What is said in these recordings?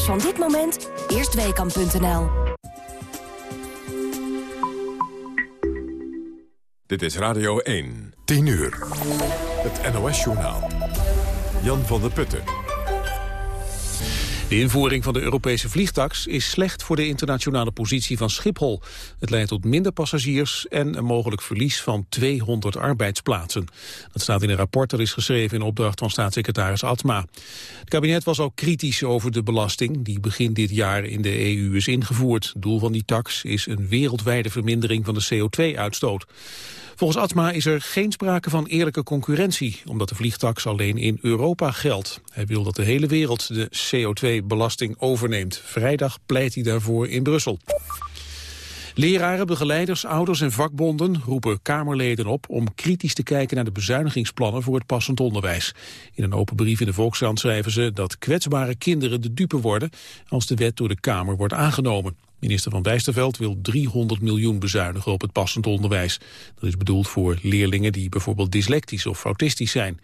Thema's van dit moment? Eerstweekam.nl Dit is Radio 1. 10 uur. Het NOS-journaal. Jan van der Putten. De invoering van de Europese vliegtax is slecht voor de internationale positie van Schiphol. Het leidt tot minder passagiers en een mogelijk verlies van 200 arbeidsplaatsen. Dat staat in een rapport dat is geschreven in opdracht van staatssecretaris Atma. Het kabinet was al kritisch over de belasting die begin dit jaar in de EU is ingevoerd. Doel van die tax is een wereldwijde vermindering van de CO2-uitstoot. Volgens Atma is er geen sprake van eerlijke concurrentie, omdat de vliegtax alleen in Europa geldt. Hij wil dat de hele wereld de CO2-belasting overneemt. Vrijdag pleit hij daarvoor in Brussel. Leraren, begeleiders, ouders en vakbonden roepen Kamerleden op om kritisch te kijken naar de bezuinigingsplannen voor het passend onderwijs. In een open brief in de Volkskrant schrijven ze dat kwetsbare kinderen de dupe worden als de wet door de Kamer wordt aangenomen. Minister van Bijsterveld wil 300 miljoen bezuinigen op het passend onderwijs. Dat is bedoeld voor leerlingen die bijvoorbeeld dyslectisch of autistisch zijn.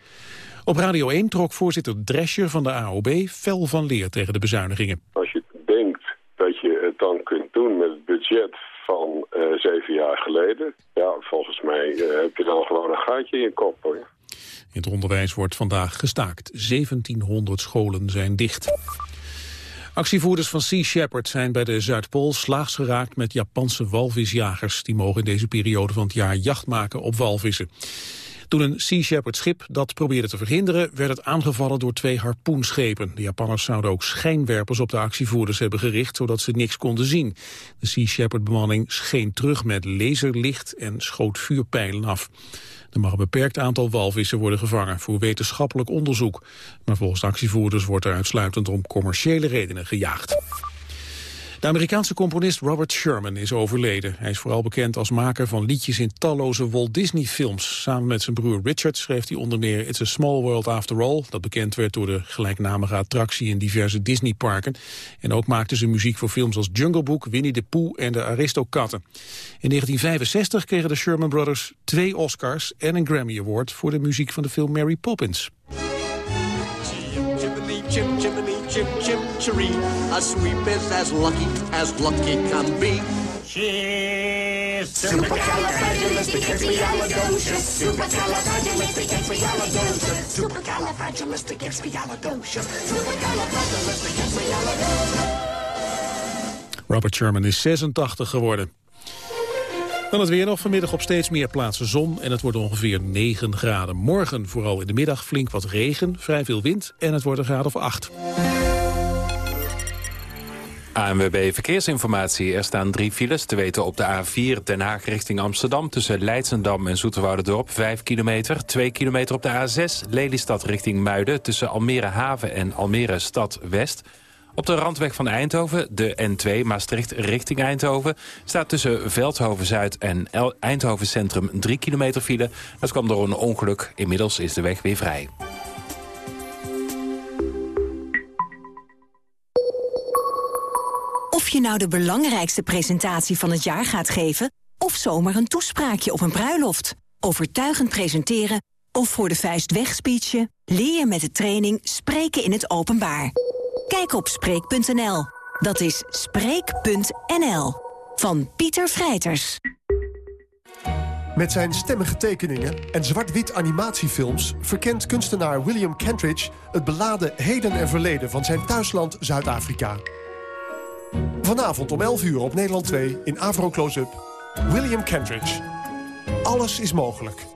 Op Radio 1 trok voorzitter Drescher van de AOB fel van leer tegen de bezuinigingen. Als je denkt dat je het dan kunt doen met het budget van uh, zeven jaar geleden... ja, volgens mij uh, heb je dan gewoon een gaatje in je kop. Hoor. In het onderwijs wordt vandaag gestaakt. 1700 scholen zijn dicht. Actievoerders van Sea Shepherd zijn bij de Zuidpool slaags geraakt met Japanse walvisjagers. Die mogen in deze periode van het jaar jacht maken op walvissen. Toen een Sea Shepherd schip dat probeerde te verhinderen... werd het aangevallen door twee harpoenschepen. De Japanners zouden ook schijnwerpers op de actievoerders hebben gericht... zodat ze niks konden zien. De Sea Shepherd bemanning scheen terug met laserlicht en schoot vuurpijlen af. Er mag een beperkt aantal walvissen worden gevangen voor wetenschappelijk onderzoek. Maar volgens actievoerders wordt er uitsluitend om commerciële redenen gejaagd. De Amerikaanse componist Robert Sherman is overleden. Hij is vooral bekend als maker van liedjes in talloze Walt Disney-films. Samen met zijn broer Richard schreef hij onder meer It's a Small World After All... dat bekend werd door de gelijknamige attractie in diverse Disney-parken. En ook maakte ze muziek voor films als Jungle Book, Winnie the Pooh en de Aristokatten. In 1965 kregen de Sherman Brothers twee Oscars en een Grammy Award... voor de muziek van de film Mary Poppins. Chim chimney, chim chim cheree. A sweep is as lucky as lucky can be. She's supercalifragilisticexpialidocious. Supercalifragilisticexpialidocious. Supercalifragilisticexpialidocious. Supercalifragilisticexpialidocious. Robert Sherman is 86 geworden. Dan het weer nog vanmiddag op steeds meer plaatsen zon en het wordt ongeveer 9 graden. Morgen vooral in de middag flink wat regen, vrij veel wind en het wordt een graad of 8. ANWB Verkeersinformatie. Er staan drie files te weten op de A4 Den Haag richting Amsterdam... tussen Leidsendam en Zoeterwouderdorp, 5 kilometer. 2 kilometer op de A6 Lelystad richting Muiden... tussen Almere Haven en Almere Stad West... Op de randweg van Eindhoven, de N2 Maastricht richting Eindhoven... staat tussen Veldhoven-Zuid en Eindhoven Centrum 3 kilometer file. Dat kwam door een ongeluk. Inmiddels is de weg weer vrij. Of je nou de belangrijkste presentatie van het jaar gaat geven... of zomaar een toespraakje op een bruiloft. Overtuigend presenteren of voor de vuist wegspeechen... leer je met de training Spreken in het Openbaar. Kijk op Spreek.nl. Dat is Spreek.nl. Van Pieter Vrijters. Met zijn stemmige tekeningen en zwart-wit animatiefilms... verkent kunstenaar William Kentridge het beladen heden en verleden... van zijn thuisland Zuid-Afrika. Vanavond om 11 uur op Nederland 2 in Avro Close-up... William Kentridge. Alles is mogelijk.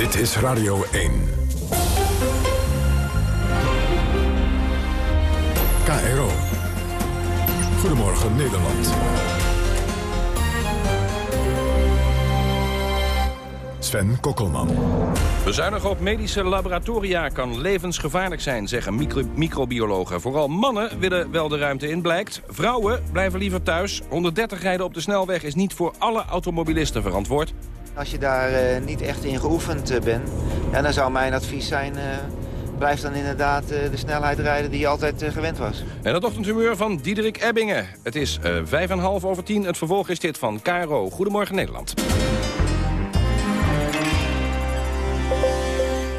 Dit is Radio 1. KRO. Goedemorgen Nederland. Sven Kokkelman. Bezuinigen op medische laboratoria kan levensgevaarlijk zijn, zeggen microbiologen. Vooral mannen willen wel de ruimte in, blijkt. Vrouwen blijven liever thuis. 130 rijden op de snelweg is niet voor alle automobilisten verantwoord. Als je daar uh, niet echt in geoefend uh, bent, dan zou mijn advies zijn... Uh, blijf dan inderdaad de snelheid rijden die je altijd gewend was. En het ochtendhumeur van Diederik Ebbingen. Het is vijf en half over tien. Het vervolg is dit van KRO. Goedemorgen Nederland.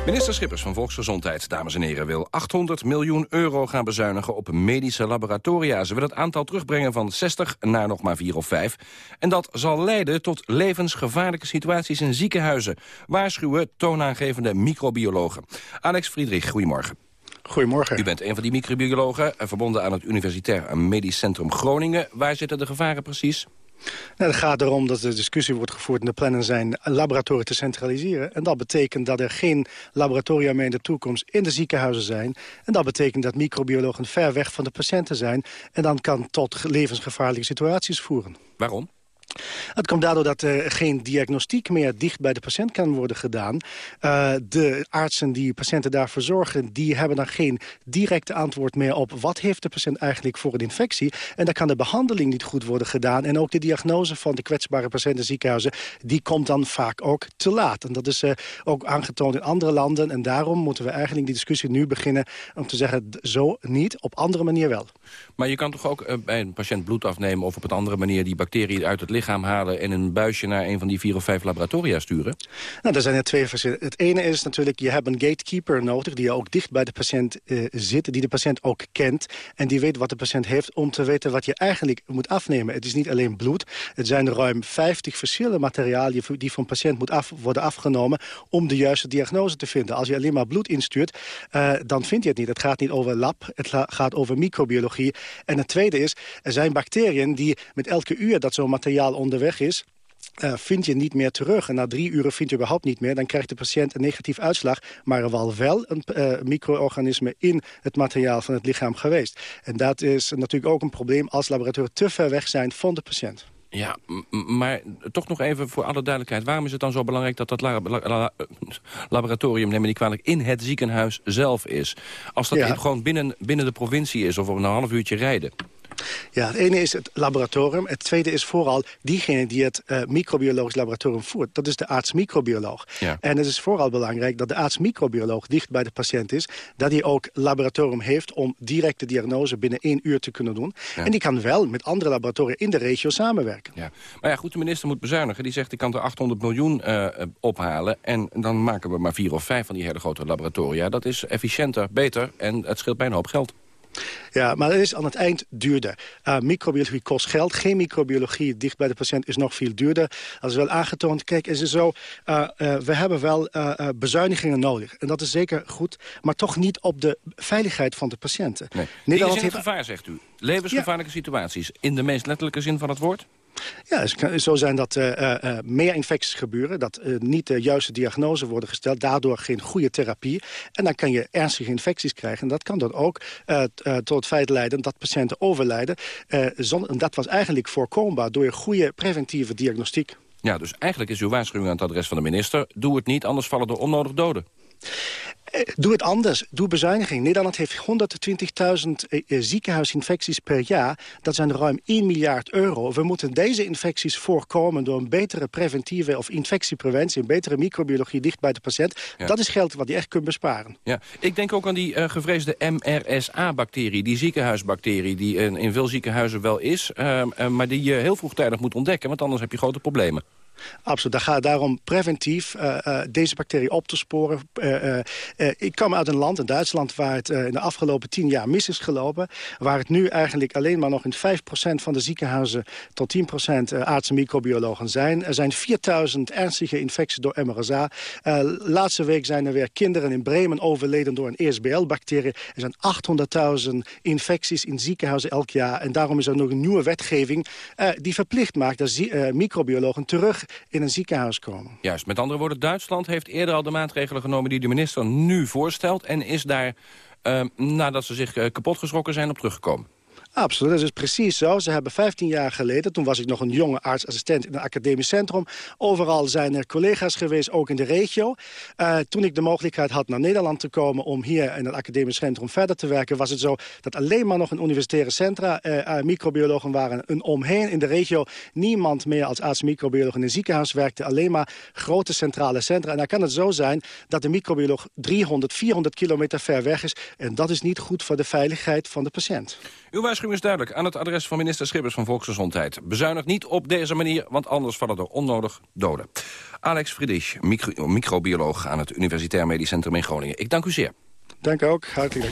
Minister Schippers van Volksgezondheid, dames en heren, wil 800 miljoen euro gaan bezuinigen op medische laboratoria. Ze wil het aantal terugbrengen van 60 naar nog maar 4 of 5. En dat zal leiden tot levensgevaarlijke situaties in ziekenhuizen. Waarschuwen toonaangevende microbiologen. Alex Friedrich, goedemorgen. Goedemorgen. U bent een van die microbiologen, eh, verbonden aan het Universitair Medisch Centrum Groningen. Waar zitten de gevaren precies? Nou, het gaat erom dat de discussie wordt gevoerd en de plannen zijn laboratoria te centraliseren. En dat betekent dat er geen laboratoria meer in de toekomst in de ziekenhuizen zijn. En dat betekent dat microbiologen ver weg van de patiënten zijn. En dan kan tot levensgevaarlijke situaties voeren. Waarom? Het komt daardoor dat er geen diagnostiek meer dicht bij de patiënt kan worden gedaan. Uh, de artsen die patiënten daarvoor zorgen... die hebben dan geen directe antwoord meer op... wat heeft de patiënt eigenlijk voor een infectie. En dan kan de behandeling niet goed worden gedaan. En ook de diagnose van de kwetsbare patiënten in ziekenhuizen... die komt dan vaak ook te laat. En dat is uh, ook aangetoond in andere landen. En daarom moeten we eigenlijk die discussie nu beginnen... om te zeggen, zo niet, op andere manier wel. Maar je kan toch ook uh, bij een patiënt bloed afnemen... of op een andere manier die bacterie uit het lichaam halen... en een buisje naar een van die vier of vijf laboratoria sturen? Nou, er zijn er twee verschillen. Het ene is natuurlijk, je hebt een gatekeeper nodig... die ook dicht bij de patiënt uh, zit, die de patiënt ook kent... en die weet wat de patiënt heeft om te weten wat je eigenlijk moet afnemen. Het is niet alleen bloed. Het zijn ruim 50 verschillende materialen die van patiënt moet worden afgenomen... om de juiste diagnose te vinden. Als je alleen maar bloed instuurt, uh, dan vind je het niet. Het gaat niet over lab, het gaat over microbiologie. En het tweede is, er zijn bacteriën die met elke uur dat zo'n materiaal onderweg is... Uh, vind je niet meer terug. En na drie uren vind je überhaupt niet meer. Dan krijgt de patiënt een negatief uitslag. Maar er was wel een uh, micro-organisme in het materiaal van het lichaam geweest. En dat is natuurlijk ook een probleem als laboratoria te ver weg zijn van de patiënt. Ja, maar toch nog even voor alle duidelijkheid. Waarom is het dan zo belangrijk dat dat laboratorium, neem me niet kwalijk, in het ziekenhuis zelf is? Als dat ja. gewoon binnen, binnen de provincie is of we een half uurtje rijden. Ja, het ene is het laboratorium. Het tweede is vooral diegene die het uh, microbiologisch laboratorium voert. Dat is de arts-microbioloog. Ja. En het is vooral belangrijk dat de arts-microbioloog dicht bij de patiënt is. Dat hij ook laboratorium heeft om directe diagnose binnen één uur te kunnen doen. Ja. En die kan wel met andere laboratoria in de regio samenwerken. Ja. Maar ja, goed, de minister moet bezuinigen. Die zegt, ik kan er 800 miljoen uh, ophalen. En dan maken we maar vier of vijf van die hele grote laboratoria. Dat is efficiënter, beter en het scheelt bijna een hoop geld. Ja, maar het is aan het eind duurder. Uh, microbiologie kost geld. Geen microbiologie dicht bij de patiënt is nog veel duurder. Dat is wel aangetoond. Kijk, is het zo, uh, uh, we hebben wel bezuinigingen nodig. En dat is zeker goed, maar toch niet op de veiligheid van de patiënten. Nee. Nederland is in heeft... gevaar, zegt u. Levensgevaarlijke ja. situaties, in de meest letterlijke zin van het woord? Ja, het kan zo zijn dat uh, uh, meer infecties gebeuren. Dat niet de juiste diagnose worden gesteld. Daardoor geen goede therapie. En dan kan je ernstige infecties krijgen. En dat kan dan ook tot het feit leiden dat patiënten overlijden. en dat was eigenlijk voorkombaar door een goede preventieve diagnostiek. Ja, dus eigenlijk is uw waarschuwing aan het adres van de minister... doe het niet, anders vallen er onnodig doden. Eh, doe het anders. Doe bezuiniging. Nederland heeft 120.000 eh, eh, ziekenhuisinfecties per jaar. Dat zijn ruim 1 miljard euro. We moeten deze infecties voorkomen door een betere preventieve of infectiepreventie, een betere microbiologie dicht bij de patiënt. Ja. Dat is geld wat je echt kunt besparen. Ja. Ik denk ook aan die uh, gevreesde MRSA-bacterie, die ziekenhuisbacterie, die uh, in veel ziekenhuizen wel is, uh, maar die je heel vroegtijdig moet ontdekken, want anders heb je grote problemen. Absoluut. Daar gaat daarom preventief uh, uh, deze bacterie op te sporen. Uh, ik kom uit een land, in Duitsland, waar het in de afgelopen tien jaar mis is gelopen. Waar het nu eigenlijk alleen maar nog in 5% van de ziekenhuizen tot 10% artsen en microbiologen zijn. Er zijn 4000 ernstige infecties door MRSA. laatste week zijn er weer kinderen in Bremen overleden door een ESBL-bacterie. Er zijn 800.000 infecties in ziekenhuizen elk jaar. En daarom is er nog een nieuwe wetgeving die verplicht maakt dat microbiologen terug in een ziekenhuis komen. Juist, met andere woorden, Duitsland heeft eerder al de maatregelen genomen... die de minister nu voorstelt en is daar, uh, nadat ze zich uh, kapot geschrokken zijn, op teruggekomen. Absoluut, dat is precies zo. Ze hebben 15 jaar geleden, toen was ik nog een jonge artsassistent in een academisch centrum. Overal zijn er collega's geweest, ook in de regio. Uh, toen ik de mogelijkheid had naar Nederland te komen om hier in het academisch centrum verder te werken, was het zo dat alleen maar nog een universitaire centra uh, uh, microbiologen waren. Een omheen in de regio niemand meer als arts-microbioloog in een ziekenhuis werkte. Alleen maar grote centrale centra. En dan kan het zo zijn dat de microbioloog 300, 400 kilometer ver weg is. En dat is niet goed voor de veiligheid van de patiënt. Uw waarschuwing is duidelijk aan het adres van minister Schippers van Volksgezondheid. Bezuinig niet op deze manier, want anders vallen er onnodig doden. Alex Friedrich, micro microbioloog aan het Universitair Medisch Centrum in Groningen. Ik dank u zeer. Dank ook, hartelijk.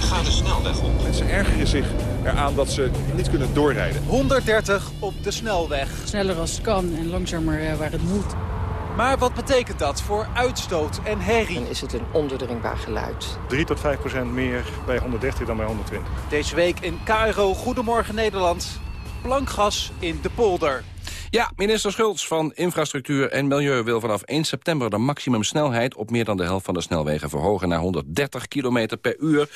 Ga de snelweg op. Mensen ergeren zich eraan dat ze niet kunnen doorrijden. 130 op de snelweg. Sneller als het kan en langzamer waar het moet. Maar wat betekent dat voor uitstoot en herrie? Dan is het een ondoordringbaar geluid. 3 tot 5 procent meer bij 130 dan bij 120. Deze week in KRO Goedemorgen Nederland. Plankgas in de polder. Ja, minister Schultz van Infrastructuur en Milieu wil vanaf 1 september de maximumsnelheid op meer dan de helft van de snelwegen verhogen naar 130 km per uur.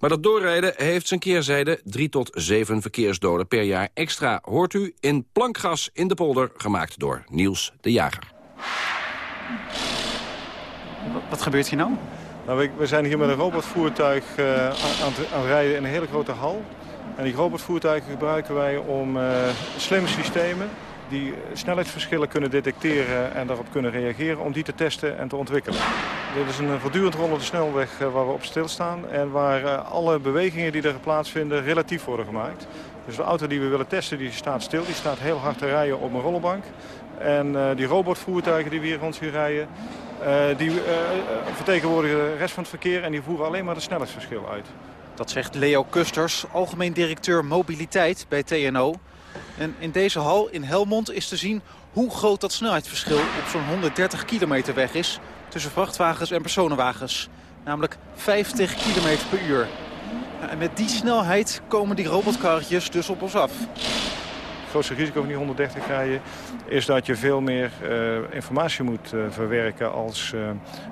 Maar dat doorrijden heeft zijn keerzijde 3 tot 7 verkeersdoden per jaar extra. Hoort u in Plankgas in de polder, gemaakt door Niels de Jager. Wat gebeurt hier nou? nou we, zijn hier met een robotvoertuig uh, aan, aan, rijden in een hele grote hal. En die robotvoertuigen gebruiken wij om uh, slimme systemen die snelheidsverschillen kunnen detecteren en daarop kunnen reageren om die te testen en te ontwikkelen. Dit is een voortdurend rollende snelweg waar we op stilstaan en waar alle bewegingen die er plaatsvinden relatief worden gemaakt. Dus de auto die we willen testen die staat stil, die staat heel hard te rijden op een rollenbank. En uh, die robotvoertuigen die we hier rond zien rijden, uh, die uh, vertegenwoordigen de rest van het verkeer en die voeren alleen maar de snelheidsverschil uit. Dat zegt Leo Kusters, algemeen directeur mobiliteit bij TNO. En in deze hal in Helmond is te zien hoe groot dat snelheidsverschil op zo'n 130 kilometer weg is tussen vrachtwagens en personenwagens. Namelijk 50 kilometer per uur. En met die snelheid komen die robotkarretjes dus op ons af. Grootste risico van die 130 rijden is dat je veel meer uh, informatie moet uh, verwerken als uh,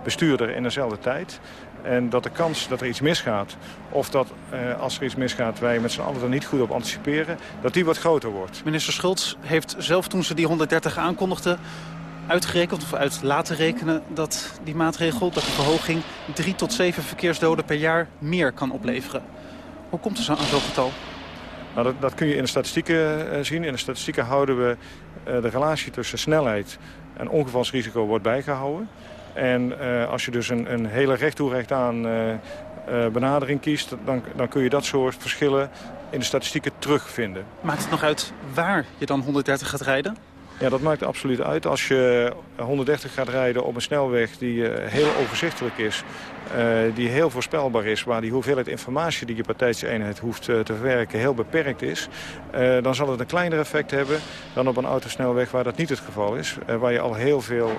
bestuurder in dezelfde tijd. En dat de kans dat er iets misgaat, of dat als er iets misgaat wij met z'n allen er niet goed op anticiperen, dat die wat groter wordt. Minister Schultz heeft zelf toen ze die 130 aankondigde uitgerekend of uit laten rekenen dat die maatregel, dat de verhoging 3 tot 7 verkeersdoden per jaar meer kan opleveren. Hoe komt het aan zo'n getal? Nou, dat, dat, kun je in de statistieken uh, zien. In de statistieken houden we uh, de relatie tussen snelheid en ongevalsrisico wordt bijgehouden. En uh, als je dus een, een hele recht toe recht aan benadering kiest... Dan, dan kun je dat soort verschillen in de statistieken terugvinden. Maakt het nog uit waar je dan 130 gaat rijden? Ja, dat maakt absoluut uit. Als je 130 gaat rijden op een snelweg die uh, heel overzichtelijk is... Uh, die heel voorspelbaar is, waar die hoeveelheid informatie die je partijtje eenheid hoeft uh, te verwerken heel beperkt is... dan zal het een kleiner effect hebben dan op een autosnelweg waar dat niet het geval is. waar je al heel veel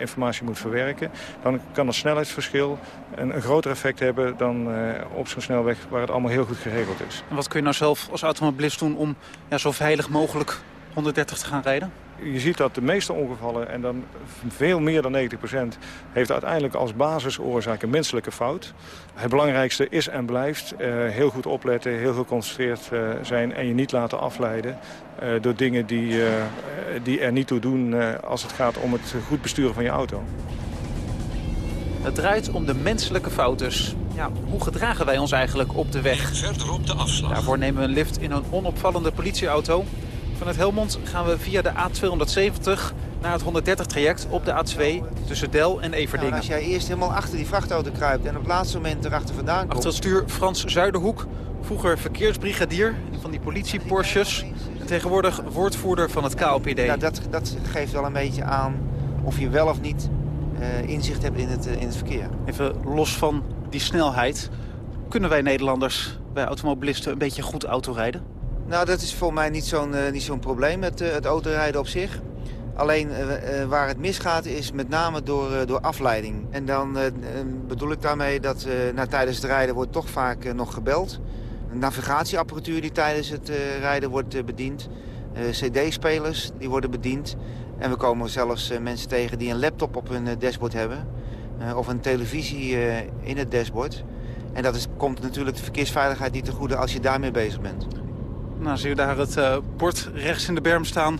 informatie moet verwerken. Dan kan het snelheidsverschil een, een groter effect hebben dan op zo'n snelweg waar het allemaal heel goed geregeld is. En wat kun je nou zelf als automobilist doen om ja, zo veilig mogelijk 130 te gaan rijden? Je ziet dat de meeste ongevallen, en dan veel meer dan 90%... heeft uiteindelijk als basisoorzaak een menselijke fout. Het belangrijkste is en blijft uh, heel goed opletten, heel geconcentreerd uh, zijn... en je niet laten afleiden uh, door dingen die, die er niet toe doen... als het gaat om het goed besturen van je auto. Het draait om de menselijke fout dus. Ja, hoe gedragen wij ons eigenlijk op de weg? Verder op de afslag. Daarvoor nemen we een lift in een onopvallende politieauto... Vanuit Helmond gaan we via de A270 naar het 130-traject op de A2 tussen Del en Everdingen. Nou, als jij eerst helemaal achter die vrachtauto kruipt en op het laatste moment erachter vandaan komt... Achter het stuur Frans Zuiderhoek, vroeger verkeersbrigadier van die politie-Porsches... en tegenwoordig woordvoerder van het KLPD. Ja, dat, dat geeft wel een beetje aan of je wel of niet uh, inzicht hebt in het, uh, in het verkeer. Even los van die snelheid, kunnen wij Nederlanders, wij automobilisten, een beetje goed autorijden? Nou, dat is voor mij niet zo'n uh, niet zo'n probleem, het, uh, het autorijden op zich. Alleen uh, waar het misgaat is met name door, door afleiding. En dan bedoel ik daarmee dat tijdens het rijden wordt toch vaak nog gebeld. Navigatieapparatuur die tijdens het rijden wordt bediend. cd-spelers die worden bediend. En we komen zelfs mensen tegen die een laptop op hun dashboard hebben. of een televisie in het dashboard. En dat is, komt natuurlijk de verkeersveiligheid niet te goede als je daarmee bezig bent. Nou, zie je daar het uh, bord rechts in de berm staan.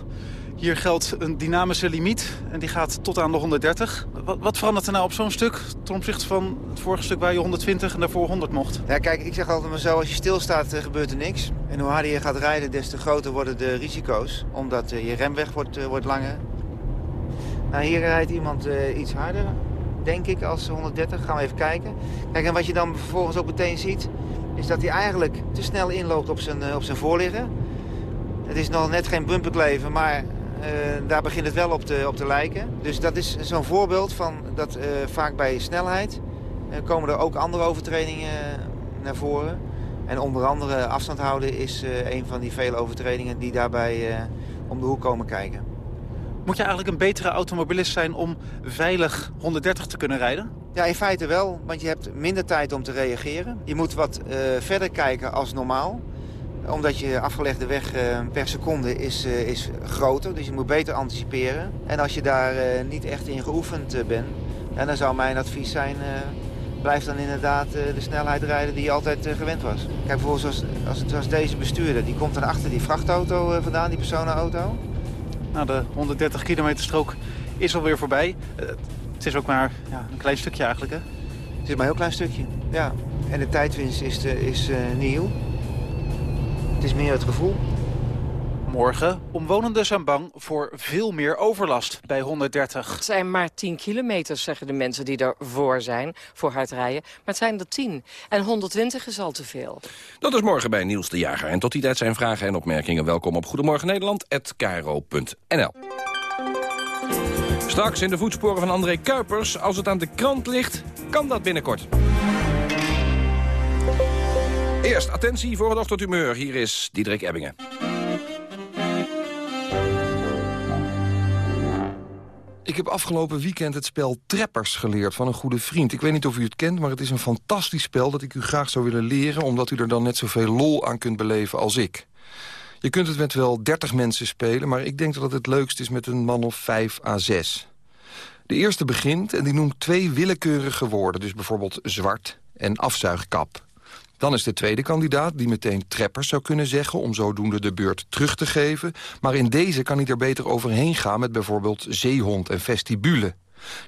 Hier geldt een dynamische limiet en die gaat tot aan de 130. Wat, wat verandert er nou op zo'n stuk ten opzichte van het vorige stuk waar je 120 en daarvoor 100 mocht? Ja, kijk, ik zeg altijd maar zo, als je stilstaat uh, gebeurt er niks. En hoe harder je gaat rijden, des te groter worden de risico's. Omdat uh, je remweg wordt, wordt langer. Nou, hier rijdt iemand iets harder, denk ik, als 130. Gaan we even kijken. Kijk, en wat je dan vervolgens ook meteen ziet... is dat hij eigenlijk te snel inloopt op zijn, op zijn voorligger. Het is nog net geen bumperkleven, maar uh, daar begint het wel op te, op te lijken. Dus dat is zo'n voorbeeld van dat uh, vaak bij snelheid komen er ook andere overtredingen naar voren. En onder andere afstand houden is een van die vele overtredingen die daarbij om de hoek komen kijken. Moet je eigenlijk een betere automobilist zijn om veilig 130 te kunnen rijden? Ja, in feite wel, want je hebt minder tijd om te reageren. Je moet wat verder kijken als normaal omdat je afgelegde weg uh, per seconde is, uh, is groter. Dus je moet beter anticiperen. En als je daar niet echt in geoefend bent... dan zou mijn advies zijn... blijf dan inderdaad de snelheid rijden die je altijd gewend was. Kijk bijvoorbeeld zoals, als deze bestuurder. Die komt dan achter die vrachtauto vandaan, die personenauto. Nou, de 130 kilometer strook is alweer voorbij. het is ook maar ja, een klein stukje eigenlijk, hè? Het is maar een heel klein stukje, ja. En de tijdwinst is, is nieuw. Het is meer het gevoel. Morgen omwonenden zijn bang voor veel meer overlast bij 130. Het zijn maar 10 kilometer, zeggen de mensen die ervoor zijn, voor hard rijden. Maar het zijn er 10. En 120 is al te veel. Dat is morgen bij Niels de Jager. En tot die tijd zijn vragen en opmerkingen welkom op Goedemorgen Nederland@kro.nl. Straks in de voetsporen van André Kuipers. Als het aan de krant ligt, kan dat binnenkort. Eerst attentie voor het ochtendhumeur. Hier is Diederik Ebbingen. Ik heb afgelopen weekend het spel Treppers geleerd van een goede vriend. Ik weet niet of u het kent, maar het is een fantastisch spel... dat ik u graag zou willen leren... omdat u er dan net zoveel lol aan kunt beleven als ik. Je kunt het met wel 30 mensen spelen... maar ik denk dat het het leukst is met een man of 5 à 6. De eerste begint en die noemt twee willekeurige woorden. Dus bijvoorbeeld zwart en afzuigkap. Dan is de tweede kandidaat die meteen treppers zou kunnen zeggen... om zodoende de beurt terug te geven. Maar in deze kan hij er beter overheen gaan met bijvoorbeeld zeehond en vestibule.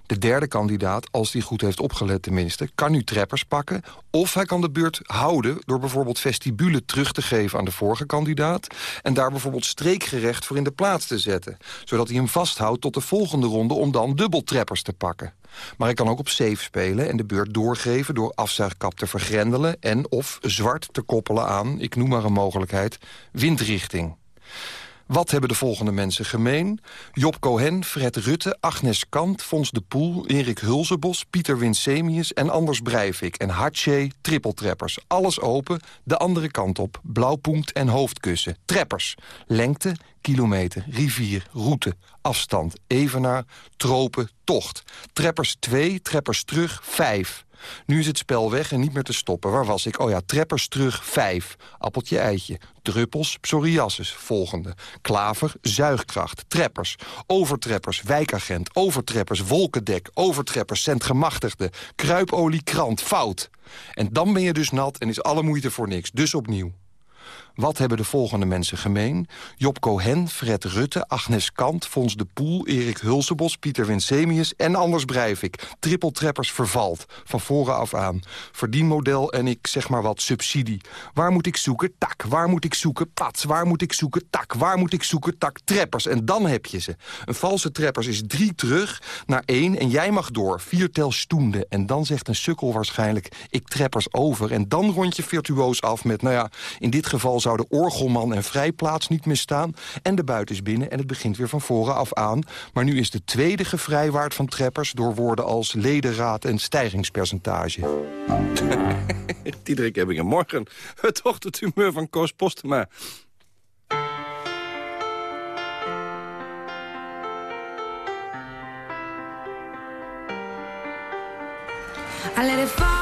De derde kandidaat, als die goed heeft opgelet tenminste... kan nu treppers pakken of hij kan de beurt houden... door bijvoorbeeld vestibule terug te geven aan de vorige kandidaat... en daar bijvoorbeeld streekgerecht voor in de plaats te zetten. Zodat hij hem vasthoudt tot de volgende ronde... om dan dubbel treppers te pakken. Maar ik kan ook op safe spelen en de beurt doorgeven... door afzuigkap te vergrendelen en of zwart te koppelen aan... ik noem maar een mogelijkheid, windrichting. Wat hebben de volgende mensen gemeen? Job Cohen, Fred Rutte, Agnes Kant, Fons de Poel... Erik Hulzenbos, Pieter Winsemius en Anders Breivik... en Hartje, trippeltreppers. Alles open, de andere kant op. Blauwpunkt en hoofdkussen. Treppers. Lengte, kilometer, rivier, route, afstand, evenaar, tropen, tocht. Treppers 2, treppers terug 5. Nu is het spel weg en niet meer te stoppen. Waar was ik? Oh ja, treppers terug, vijf. Appeltje, eitje. Druppels, psoriasis, volgende. Klaver, zuigkracht. Treppers, overtreppers, wijkagent. Overtreppers, wolkendek. Overtreppers, centgemachtigde. Kruipolie, krant, fout. En dan ben je dus nat en is alle moeite voor niks. Dus opnieuw. Wat hebben de volgende mensen gemeen? Job Cohen, Fred Rutte, Agnes Kant, Fons de Poel... Erik Hulsebos, Pieter Winsemius en Anders Breivik. Trippeltreppers vervalt, van voren af aan. Verdienmodel en ik zeg maar wat subsidie. Waar moet ik zoeken? Tak. Waar moet ik zoeken? Pats. Waar moet ik zoeken? Tak. Waar moet ik zoeken? Tak. Treppers. En dan heb je ze. Een valse treppers is drie terug naar één en jij mag door. Vier tel stoende. En dan zegt een sukkel waarschijnlijk... ik treppers over. En dan rond je virtuoos af met, nou ja, in dit geval zou de orgelman en vrijplaats niet meer staan. En de buit is binnen en het begint weer van voren af aan. Maar nu is de tweede gevrijwaard van treppers... door woorden als ledenraad en stijgingspercentage. Diederik Ebbingen, morgen het ochtendhumeur van Koos Postema. I let it fall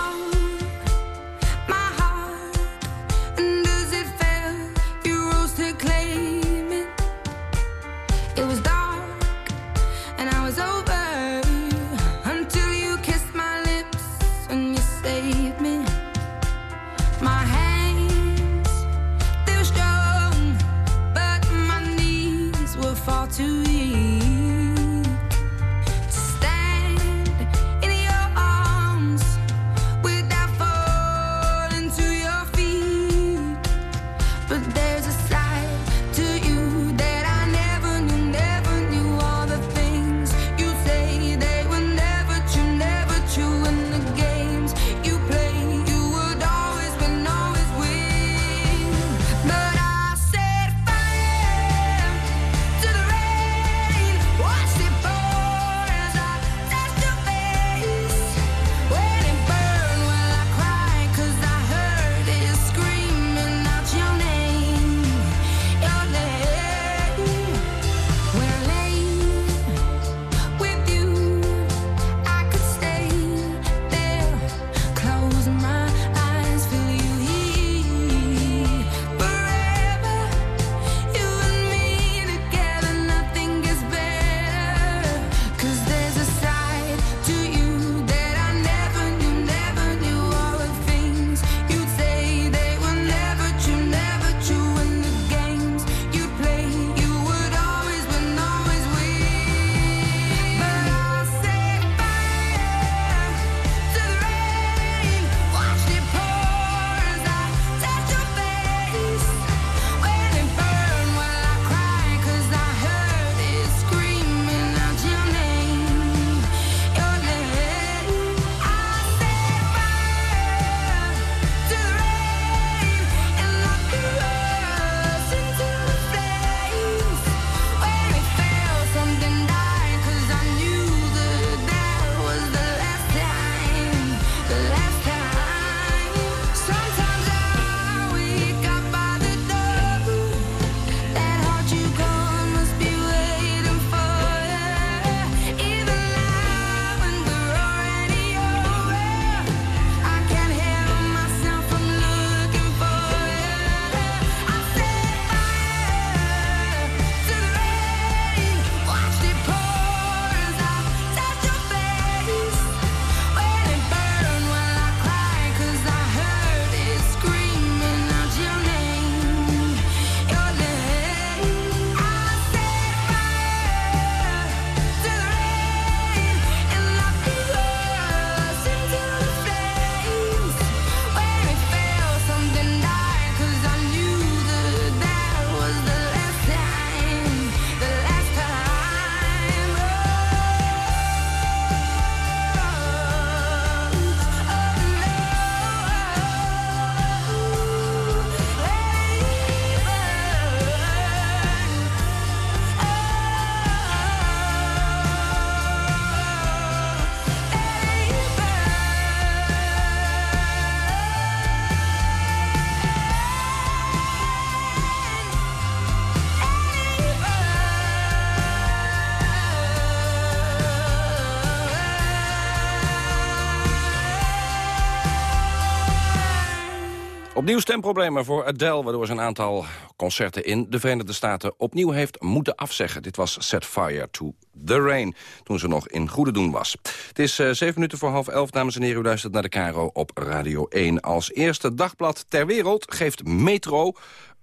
Opnieuw stemproblemen voor Adele... waardoor ze een aantal concerten in de Verenigde Staten... opnieuw heeft moeten afzeggen. Dit was Set Fire to the Rain, toen ze nog in goede doen was. Het is eh, zeven minuten voor half elf, dames en heren. U luistert naar de Caro op Radio 1. Als eerste dagblad ter wereld geeft Metro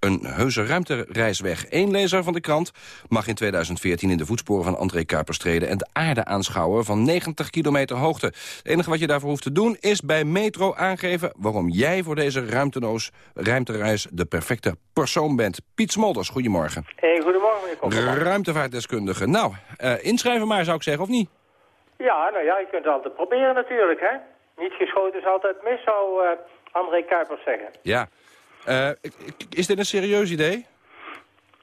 een heuse ruimtereisweg. Eén lezer van de krant mag in 2014 in de voetsporen van André Kuipers treden... en de aarde aanschouwen van 90 kilometer hoogte. Het enige wat je daarvoor hoeft te doen is bij Metro aangeven... waarom jij voor deze ruimtenoos, ruimtereis de perfecte persoon bent. Piet Smolders, goedemorgen. Hey, goedemorgen, meneer Koppelman. Ruimtevaartdeskundige. Nou, eh, inschrijven maar zou ik zeggen, of niet? Ja, nou ja, je kunt het altijd proberen natuurlijk, hè. Niet geschoten is altijd mis, zou eh, André Kuipers zeggen. Ja. Eh, is dit een serieus idee?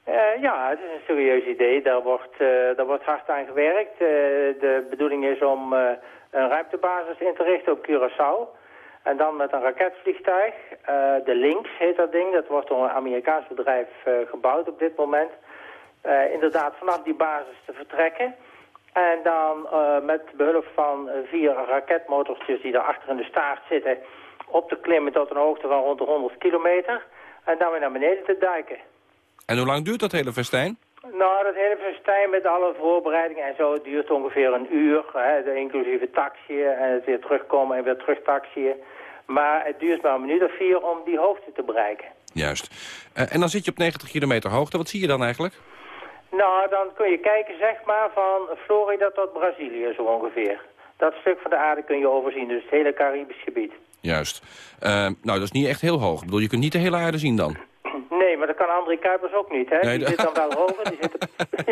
Eh, ja, het is een serieus idee. Daar wordt, eh, daar wordt hard aan gewerkt. De bedoeling is om een ruimtebasis in te richten op Curaçao. En dan met een raketvliegtuig. De Lynx heet dat ding. Dat wordt door een Amerikaans bedrijf gebouwd op dit moment. Inderdaad vanaf die basis te vertrekken. En dan met behulp van vier raketmotortjes die daarachter in de staart zitten... op te klimmen tot een hoogte van rond de 100 kilometer. En dan weer naar beneden te duiken. En hoe lang duurt dat hele festijn? Nou, dat hele festijn met alle voorbereidingen en zo duurt ongeveer een uur. Hè, de inclusieve taxiën en het weer terugkomen en weer terug taxiën. Maar het duurt maar een minuut of vier om die hoogte te bereiken. Juist. Eh, en dan zit je op 90 kilometer hoogte. Wat zie je dan eigenlijk? Nou, dan kun je kijken, zeg maar, van Florida tot Brazilië zo ongeveer. Dat stuk van de aarde kun je overzien, dus het hele Caribisch gebied. Juist. Eh, nou, dat is niet echt heel hoog. Ik bedoel, je kunt niet de hele aarde zien dan. Nee, maar dat kan André Kuipers ook niet, hè? Nee, die zit dan wel hoger. Die zit op...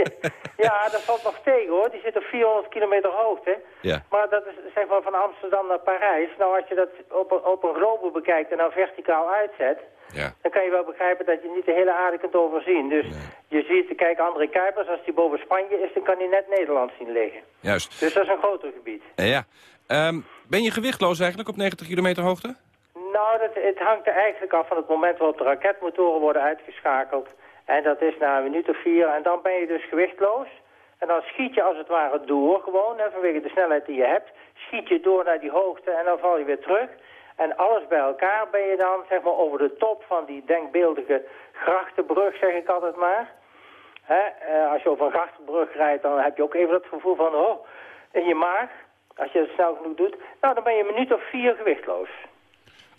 ja, dat valt nog tegen, hoor. Die zit op 400 kilometer hoogte. Ja. Maar dat is zeg maar van Amsterdam naar Parijs. Nou, als je dat op een, op een globe bekijkt en dan verticaal uitzet... Ja. dan kan je wel begrijpen dat je niet de hele aarde kunt overzien. Dus je ziet, kijk, André Kuipers, als hij boven Spanje is... dan kan hij net Nederland zien liggen. Juist. Dus dat is een groter gebied. Ja, ja. Ehm, ben je gewichtloos eigenlijk op 90 kilometer hoogte? Nou, dat, het hangt er eigenlijk af van het moment waarop de raketmotoren worden uitgeschakeld. En dat is na een minuut of vier. En dan ben je dus gewichtloos. En dan schiet je als het ware door gewoon, vanwege de snelheid die je hebt. Schiet je door naar die hoogte en dan val je weer terug. En alles bij elkaar ben je dan, zeg maar, over de top van die denkbeeldige grachtenbrug, zeg ik altijd maar. Hè? eh, als je over een grachtenbrug rijdt, dan heb je ook even dat gevoel van, oh, in je maag. Als je het snel genoeg doet. Nou, dan ben je een minuut of vier gewichtloos.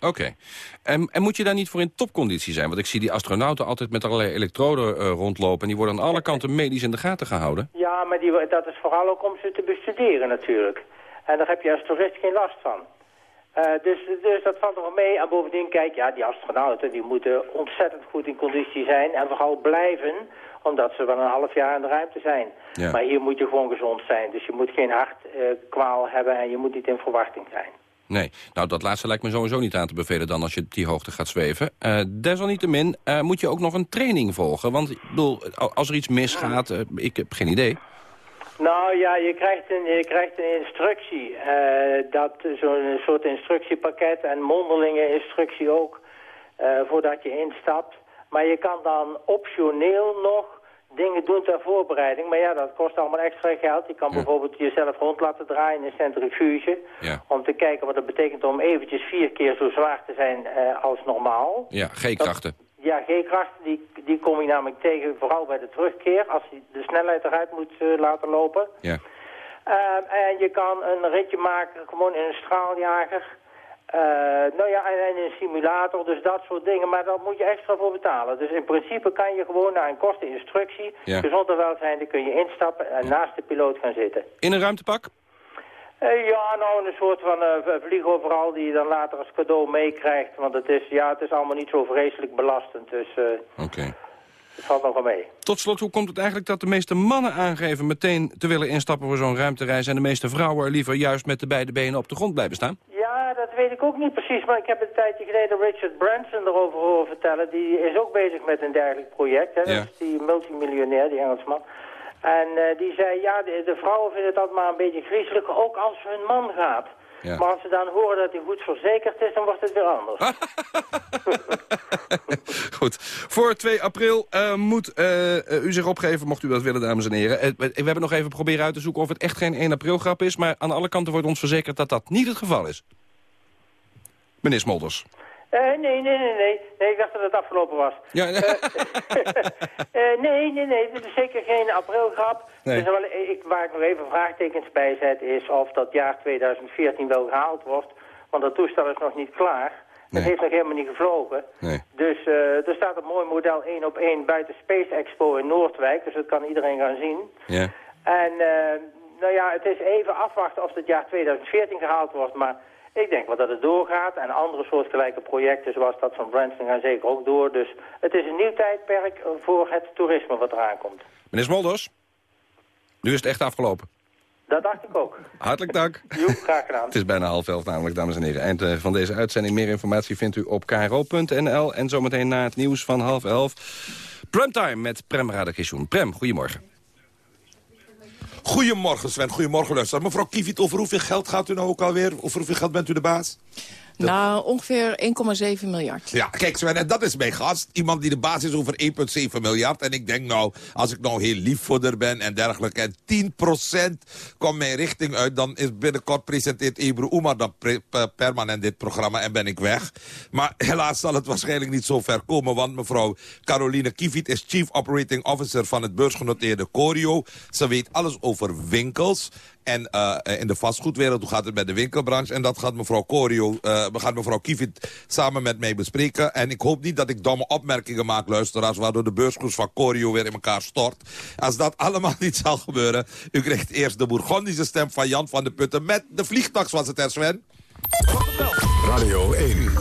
Oké. En, en moet je daar niet voor in topconditie zijn? Want ik zie die astronauten altijd met allerlei elektroden eh, rondlopen... en die worden aan alle kanten medisch in de gaten gehouden. Ja, maar die, dat is vooral ook om ze te bestuderen natuurlijk. En daar heb je als toerist geen last van. Eh, dus, dus dat valt er wel mee. En bovendien, kijk, ja, die astronauten die moeten ontzettend goed in conditie zijn. En vooral blijven, omdat ze wel een half jaar in de ruimte zijn. Ja. Maar hier moet je gewoon gezond zijn. Dus je moet geen hartkwaal hebben en je moet niet in verwachting zijn. Nee, nou dat laatste lijkt me sowieso niet aan te bevelen dan als je die hoogte gaat zweven. Eh, desalniettemin eh, moet je ook nog een training volgen. Want ik bedoel, als er iets misgaat, eh, ik heb geen idee. Nou ja, je krijgt een, je krijgt een instructie. dat Zo'n soort instructiepakket en mondelinge instructie ook. voordat je instapt. Maar je kan dan optioneel nog dingen doen ter voorbereiding. Maar ja, dat kost allemaal extra geld. Je kan bijvoorbeeld jezelf rond laten draaien in een centrifuge. Ja. Om te kijken wat het betekent om eventjes vier keer zo zwaar te zijn eh, als normaal. Ja, G-krachten. Ja, G-krachten die, die kom je namelijk tegen, vooral bij de terugkeer, als je de snelheid eruit moet eh, laten lopen. Ja. Ehm, en je kan een ritje maken, gewoon in een straaljager. Eh, nou ja, en, een simulator, dus dat soort dingen. Maar daar moet je extra voor betalen. Dus in principe kan je gewoon naar een kosteninstructie, Ja. gezond en welzijn, dan kun je instappen en naast de piloot gaan zitten. In een ruimtepak? Eh, ja, nou een soort van eh vliegoveral die je dan later als cadeau meekrijgt. Want het is, ja, het is allemaal niet zo vreselijk belastend, dus Oké. het valt nog wel mee. Tot slot, hoe komt het eigenlijk dat de meeste mannen aangeven... meteen te willen instappen voor zo'n ruimtereis... en de meeste vrouwen liever juist met de beide benen op de grond blijven staan? Dat weet ik ook niet precies, maar ik heb een tijdje geleden Richard Branson erover horen vertellen. Die is ook bezig met een dergelijk project, hè. Ja. Dat is die multimiljonair, die Engelsman. En eh, die zei, ja, de, de vrouwen vinden het altijd maar een beetje griezelig, ook als hun man gaat. Ja. Maar als ze dan horen dat hij goed verzekerd is, dan wordt het weer anders. Goed. Voor 2 april eh, moet eh, u zich opgeven, mocht u dat willen, dames en heren. We hebben nog even proberen uit te zoeken of het echt geen 1 april grap is... maar aan alle kanten wordt ons verzekerd dat dat niet het geval is. Meneer Smolders. Eh, nee, nee, nee, nee. Nee, ik dacht dat het afgelopen was. Ja, ja. Eh, nee, nee, nee. Dit is zeker geen aprilgrap. Nee. Dus wel, ik, waar ik nog even vraagtekens bij zet is of dat jaar 2014 wel gehaald wordt. Want dat toestel is nog niet klaar. Het heeft nog helemaal niet gevlogen. Nee. Dus eh, er staat een mooi model 1 op 1 buiten Space Expo in Noordwijk. Dus dat kan iedereen gaan zien. Ja. En eh, nou ja, het is even afwachten of het jaar 2014 gehaald wordt. Maar ik denk wel dat het doorgaat. En andere soortgelijke projecten zoals dat van Branson gaan zeker ook door. Dus het is een nieuw tijdperk voor het toerisme wat eraan komt. Meneer Smolders, nu is het echt afgelopen. Dat dacht ik ook. Hartelijk dank. Joep, graag gedaan. Het is bijna half elf namelijk, dames en heren. Eind eh, van deze uitzending. Meer informatie vindt u op kro.nl. En zometeen na het nieuws van half elf. Premtime met Prem Radakishun. Prem, goedemorgen. Goedemorgen Sven, goedemorgen luisteraar. Mevrouw Kievit, over hoeveel geld gaat u nou ook alweer? Over hoeveel geld bent u de baas? Nou, ongeveer 1,7 miljard. Ja, kijk Sven, en dat is mijn gast. Iemand die de baas is over 1,7 miljard. En ik denk nou, als ik nou heel lief voor haar ben en dergelijke... en 10% komt mijn richting uit... dan is binnenkort presenteert Ebru Oemar dan permanent dit programma en ben ik weg. Maar helaas zal het waarschijnlijk niet zo ver komen... want mevrouw Caroline Kievit is Chief Operating Officer... van het beursgenoteerde Corio. Ze weet alles over winkels. En eh, in de vastgoedwereld, hoe gaat het met de winkelbranche? En dat gaat mevrouw Corio, eh gaat mevrouw Kievit samen met mij bespreken. En ik hoop niet dat ik domme opmerkingen maak, luisteraars... waardoor de beurskoers van Corio weer in elkaar stort. Als dat allemaal niet zal gebeuren... u krijgt eerst de Bourgondische stem van Jan van de Putten... met de vliegtax was het, hè Sven? Radio 1,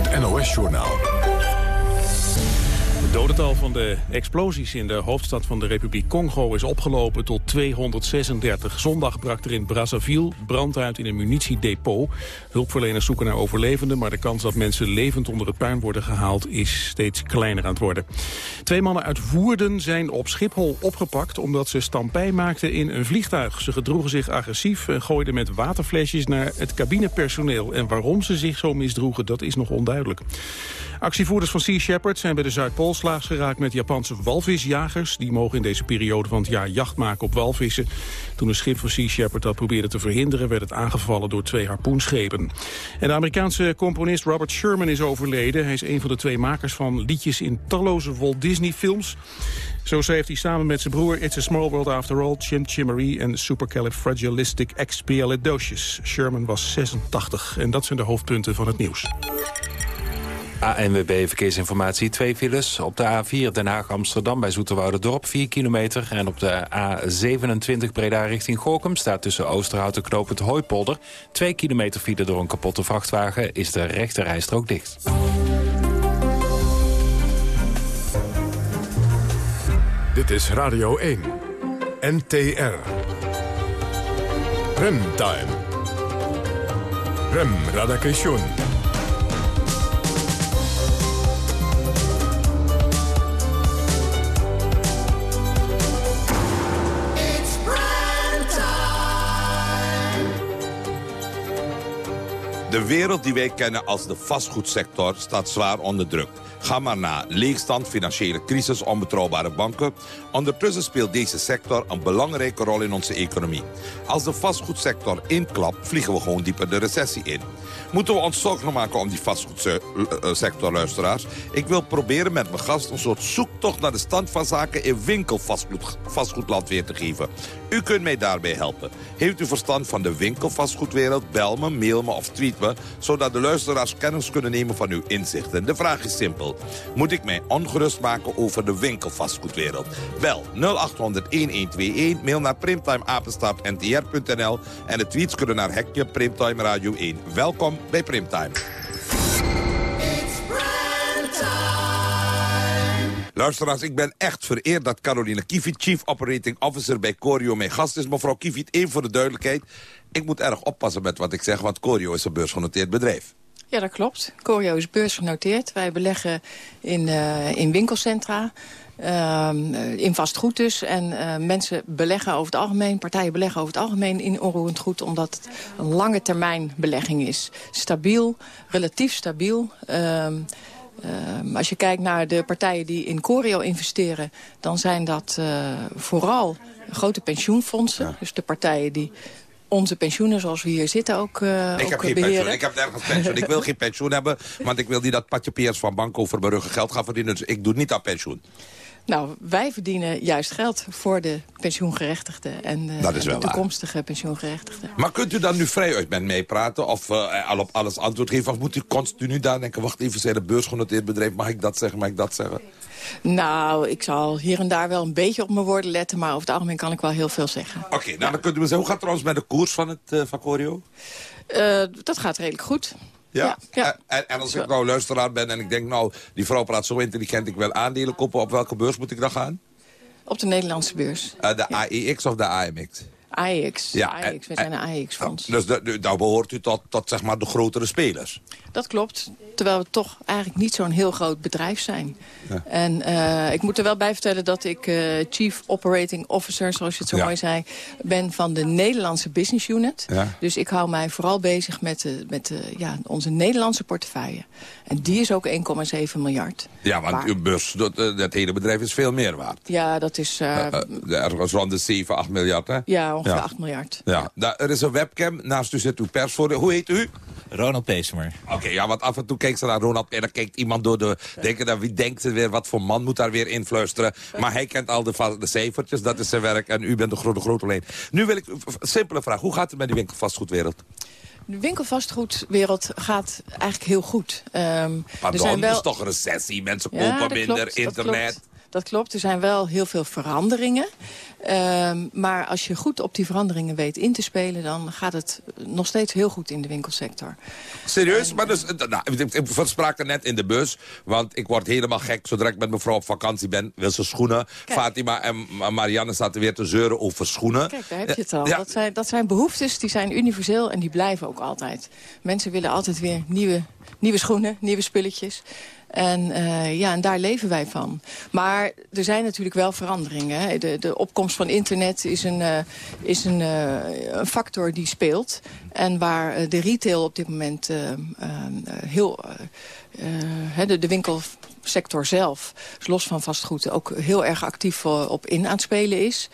het NOS-journaal. Het dodental van de explosies in de hoofdstad van de Republiek Congo is opgelopen tot 236. Zondag brak er in Brazzaville brand uit in een munitiedepot. Hulpverleners zoeken naar overlevenden, maar de kans dat mensen levend onder het puin worden gehaald is steeds kleiner aan het worden. Twee mannen uit Woerden zijn op Schiphol opgepakt omdat ze stampij maakten in een vliegtuig. Ze gedroegen zich agressief en gooiden met waterflesjes naar het cabinepersoneel. En waarom ze zich zo misdroegen, dat is nog onduidelijk. Actievoerders van Sea Shepherd zijn bij de Zuidpool slaags geraakt met Japanse walvisjagers. Die mogen in deze periode van het jaar jacht maken op walvissen. Toen een schip van Sea Shepherd dat probeerde te verhinderen... werd het aangevallen door twee harpoenschepen. En de Amerikaanse componist Robert Sherman is overleden. Hij is een van de twee makers van liedjes in talloze Walt Disney films. Zo schreef hij samen met zijn broer It's a Small World After All... Chim Chimery en Supercalifragilisticexpialidocious. Sherman was 86 en dat zijn de hoofdpunten van het nieuws. ANWB Verkeersinformatie. Twee files op de A4 Den Haag-Amsterdam bij Dorp 4 kilometer. En op de A27 Breda richting Gorkum staat tussen Oosterhout en Knoop het Hooipolder. 2 kilometer file door een kapotte vrachtwagen is de rechterrijstrook dicht. Dit is Radio 1. NTR. Remtime. Rem Radakation. De wereld die wij kennen als de vastgoedsector staat zwaar onder druk. Ga maar na. Leegstand, financiële crisis, onbetrouwbare banken. Ondertussen speelt deze sector een belangrijke rol in onze economie. Als de vastgoedsector inklapt, vliegen we gewoon dieper de recessie in. Moeten we ons zorgen maken om die vastgoedsector, luisteraars? Ik wil proberen met mijn gast een soort zoektocht naar de stand van zaken in winkelvastgoedland weer te geven. U kunt mij daarbij helpen. Heeft u verstand van de winkelvastgoedwereld? Bel me, mail me of tweet me, zodat de luisteraars kennis kunnen nemen van uw inzichten. De vraag is simpel. Moet ik mij ongerust maken over de winkelvastgoedwereld? Bel 0800-1121, mail naar primtimeapenstaartntr.nl en de tweets kunnen naar Hekje Primtime Radio 1. Welkom bij Primtime. Luisteraars, ik ben echt vereerd dat Caroline Kievit, Chief Operating Officer bij Corio, mijn gast is. Mevrouw Kievit, even voor de duidelijkheid. Ik moet erg oppassen met wat ik zeg, want Corio is een beursgenoteerd bedrijf. Ja, dat klopt. Corio is beursgenoteerd. Wij beleggen in, uh, in winkelcentra. Uh, in vastgoed dus. En uh, mensen beleggen over het algemeen, partijen beleggen over het algemeen in onroerend goed, omdat het een lange termijn belegging is. Stabiel, relatief stabiel. Uh, uh, als je kijkt naar de partijen die in Corio investeren... dan zijn dat uh, vooral grote pensioenfondsen. Ja. Dus de partijen die onze pensioenen, zoals we hier zitten, ook, uh, ik ook heb geen beheren. pensioen. Ik heb nergens pensioen. ik wil geen pensioen hebben, want ik wil niet dat Patje Peers van Bank over mijn ruggen geld gaan verdienen. Dus ik doe niet aan pensioen. Nou, wij verdienen juist geld voor de pensioengerechtigden en de, Dat is en wel de waar. toekomstige pensioengerechtigden. Maar kunt u dan nu vrij uit met mij praten of uh, al op alles antwoord geven? Of moet u continu daar denken, wacht even, zijn een beursgenoteerd bedrijf, mag ik dat zeggen, mag ik dat zeggen? Nou, ik zal hier en daar wel een beetje op mijn woorden letten... maar over het algemeen kan ik wel heel veel zeggen. Oké, okay, nou dan kunt u me zeggen, hoe gaat het trouwens met de koers van het uh, van Corio? Uh, dat gaat redelijk goed. Ja, ja. En, en, als ik nou luisteraar ben en ik denk, nou, die vrouw praat zo intelligent, ik wil aandelen kopen, op welke beurs moet ik dan gaan? Op de Nederlandse beurs. Uh, de ja. AEX of de AMX? AEX. Ja, AEX. We zijn een AEX-fonds. Dus daar behoort u tot, tot zeg maar de grotere spelers? Dat klopt. Terwijl we toch eigenlijk niet zo'n heel groot bedrijf zijn. Ja. En uh, ik moet er wel bij vertellen dat ik uh, Chief Operating Officer, zoals je het zo ja. mooi zei, ben van de Nederlandse Business Unit. Ja. Dus ik hou mij vooral bezig met, de, ja, onze Nederlandse portefeuille. En die is ook 1,7 miljard. Ja, want Waar? uw beurs, dat, dat, hele bedrijf is veel meer waard. Ja, dat is... Uh, ergens rond de 7, 8 miljard, hè? Ja, ongeveer ongeveer Ja. 8 miljard. Ja, daar- er is een webcam. Naast u zit uw persvoorzitter. Hoe heet u? Ronald Peesemer. Oké, ja, want af en toe kijkt ze naar Ronald en dan kijkt iemand door de... Denken dan, wie denkt er weer, wat voor man moet daar weer influisteren? Maar hij kent al de, de cijfertjes, dat is zijn werk. En u bent de grote, grote alleen. Nu wil ik, een simpele vraag. Hoe gaat het met die winkelvastgoedwereld? De winkelvastgoedwereld gaat eigenlijk heel goed. Ehm, Pardon, er zijn wel... is toch een recessie. Mensen kopen minder, klopt, internet. Dat klopt, er zijn wel heel veel veranderingen. Ehm, maar als je goed op die veranderingen weet in te spelen... dan gaat het nog steeds heel goed in de winkelsector. Serieus? Maar dus, eh, nou, ik, versprak er net in de bus. Want ik word helemaal gek zodra ik met mevrouw op vakantie ben. Wil ze schoenen. Fatima en Ma- Marianne zaten weer te zeuren over schoenen. Kijk, daar heb je het al. Ja. Dat, zijn, dat zijn behoeftes, die zijn universeel en die blijven ook altijd. Mensen willen altijd weer nieuwe, nieuwe schoenen, nieuwe spulletjes. En, eh, ja, en daar leven wij van. Maar er zijn natuurlijk wel veranderingen. Hè. De, de opkomst van internet is een, eh, is eh, een factor die speelt. En waar de retail op dit moment heel... de, de winkelsector zelf, dus los van vastgoed... ook heel erg actief eh, op in aan het spelen is.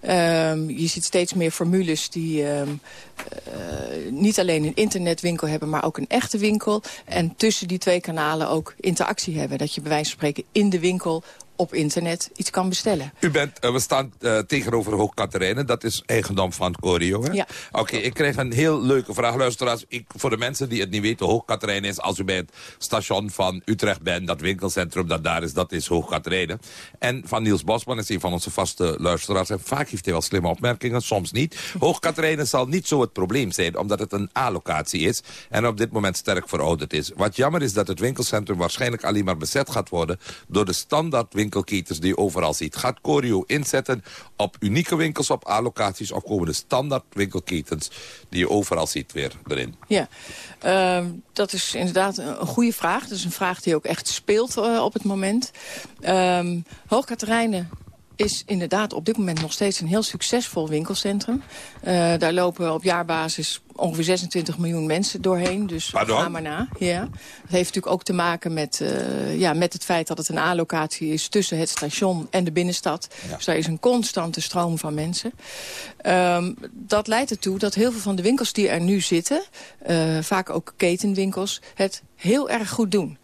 Ehm, je ziet steeds meer formules die ehm, eh, niet alleen een internetwinkel hebben... maar ook een echte winkel. En tussen die twee kanalen ook interactie hebben. Dat je bij wijze van spreken in de winkel op internet iets kan bestellen. U bent, eh, we staan eh, tegenover Hoog Katerijnen. Dat is eigendom van Corio, hè? Ja. Oké, ik krijg een heel leuke vraag. Luisteraars, ik, voor de mensen die het niet weten... Hoog Katerijnen is als u bij het station van Utrecht bent... dat winkelcentrum dat daar is, dat is Hoog Katerijnen. En van Niels Bosman is een van onze vaste luisteraars. En vaak heeft hij wel slimme opmerkingen, soms niet. Hoog Katerijnen zal niet zo het probleem zijn... omdat het een A-locatie is en op dit moment sterk verouderd is. Wat jammer is dat het winkelcentrum waarschijnlijk alleen maar bezet gaat worden... door de standaard winkelketens die je overal ziet. Gaat Corio inzetten op unieke winkels op A-locaties... of komen de standaard winkelketens die je overal ziet weer erin? Ja, ehm, dat is inderdaad een, goede vraag. Dat is een vraag die ook echt speelt eh, op het moment. Ehm Hoog Katerijnen is inderdaad op dit moment nog steeds een heel succesvol winkelcentrum. Eh, daar lopen op jaarbasis ongeveer 26 miljoen mensen doorheen. Dus Pardon? ga maar na. Ja. Dat heeft natuurlijk ook te maken met, eh, ja, met het feit dat het een A-locatie is... tussen het station en de binnenstad. Dus daar is een constante stroom van mensen. Ehm, dat leidt ertoe dat heel veel van de winkels die er nu zitten... eh, vaak ook ketenwinkels, het heel erg goed doen.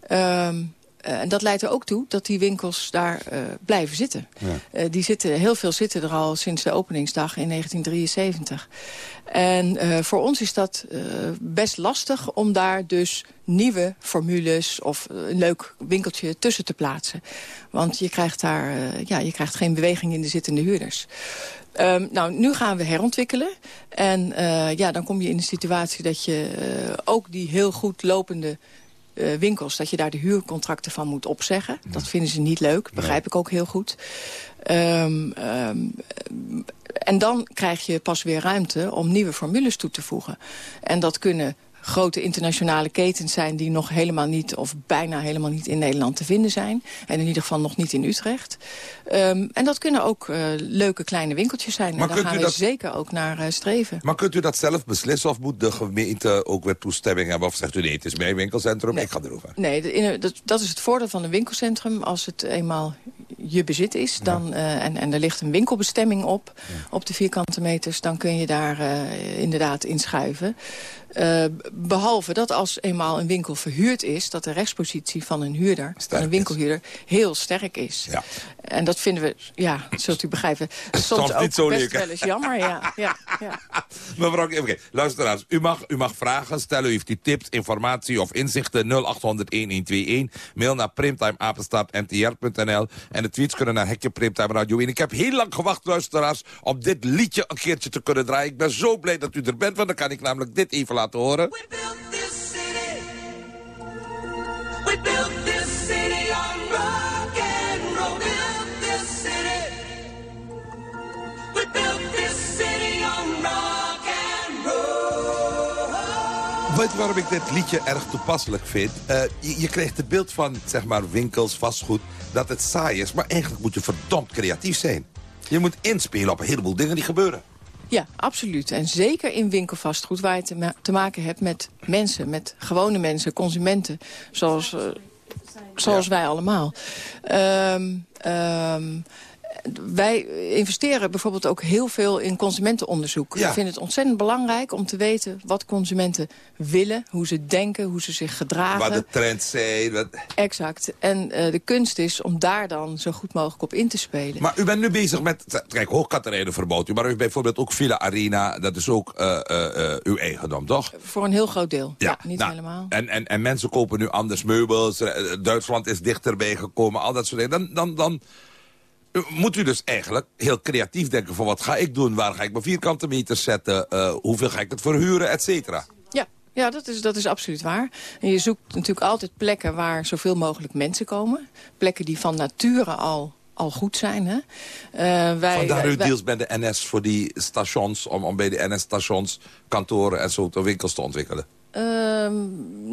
Ehm, eh, en dat leidt er ook toe dat die winkels daar eh, blijven zitten. Eh, die zitten, heel veel zitten er al sinds de openingsdag in 1973. En voor ons is dat best lastig om daar dus nieuwe formules of een leuk winkeltje tussen te plaatsen. Want je krijgt daar ja, je krijgt geen beweging in de zittende huurders. Ehm, nou, nu gaan we herontwikkelen. En ja, dan kom je in de situatie dat je ook die heel goed lopende eh, winkels... dat je daar de huurcontracten van moet opzeggen. Dat vinden ze niet leuk, begrijp ik ook heel goed. Ehm, ehm, en dan krijg je pas weer ruimte om nieuwe formules toe te voegen. En dat kunnen grote internationale ketens zijn... die nog helemaal niet, of bijna helemaal niet in Nederland te vinden zijn. En in ieder geval nog niet in Utrecht. Ehm, en dat kunnen ook eh, leuke kleine winkeltjes zijn. Maar en daar gaan we dat- zeker ook naar eh, streven. Maar kunt u dat zelf beslissen of moet de gemeente ook weer toestemming hebben? Of zegt u nee, het is mijn winkelcentrum, ik ga erover. Nee, de- in- dat, dat is het voordeel van een winkelcentrum. Als het eenmaal je bezit is dan, eh, en, en er ligt een winkelbestemming op... op de vierkante meters, dan kun je daar inderdaad inschuiven. Eh, behalve dat als eenmaal een winkel verhuurd is... dat de rechtspositie van een huurder, van een winkelhuurder, heel sterk is. Ja. En dat vinden we, ja, zult u begrijpen, soms, ook niet zo best wel eens jammer. Ja, ja, ja. Mevrouw, oké, luisteraars, u mag, u mag vragen stellen. U heeft die tips, informatie of inzichten 0800-1121. Mail naar primtimeapenstaartntr.nl. En de tweets kunnen naar Hekje Primtime Radio 1. Ik heb heel lang gewacht, luisteraars, om dit liedje een keertje te kunnen draaien. Ik ben zo blij dat u er bent, want dan kan ik namelijk dit even laten horen. We built this city on rock and roll. Built this city. We built this city on rock and roll. Weet je waarom ik dit liedje erg toepasselijk vind? Eh, je, je krijgt het beeld van, zeg maar, winkels, vastgoed, dat het saai is. Maar eigenlijk moet je verdomd creatief zijn. Je moet inspelen op een heleboel dingen die gebeuren. Ja, absoluut. En zeker in winkelvastgoed waar je te, ma- te maken hebt met mensen, met gewone mensen, consumenten, zoals, eh, zoals wij allemaal. Ehm, wij investeren bijvoorbeeld ook heel veel in consumentenonderzoek. Ja. Ik vind het ontzettend belangrijk om te weten wat consumenten willen, hoe ze denken, hoe ze zich gedragen. Wat de trends zijn. Wat... Exact. En eh, de kunst is om daar dan zo goed mogelijk op in te spelen. Maar u bent nu bezig met... Kijk, Hoogkaterijnen verbouwt u. Maar u heeft bijvoorbeeld ook Villa Arena. Dat is ook eh, eh, uw eigendom, toch? Voor een heel groot deel. Ja, niet nou, helemaal. En, en, en mensen kopen nu anders meubels. Duitsland is dichterbij gekomen. Al dat soort dingen. Dan, dan, dan moet u dus eigenlijk heel creatief denken van... wat ga ik doen? Waar ga ik mijn vierkante meters zetten? eh, hoeveel ga ik het verhuren? Et cetera. Ja, ja dat, is, dat is absoluut waar. En je zoekt natuurlijk altijd plekken waar zoveel mogelijk mensen komen. Plekken die van nature al, al goed zijn. Hè? Eh, wij, Vandaar uw wij- deals bij de NS voor die stations... om, om bij de NS-stations kantoren en zo winkels te ontwikkelen. Ehm,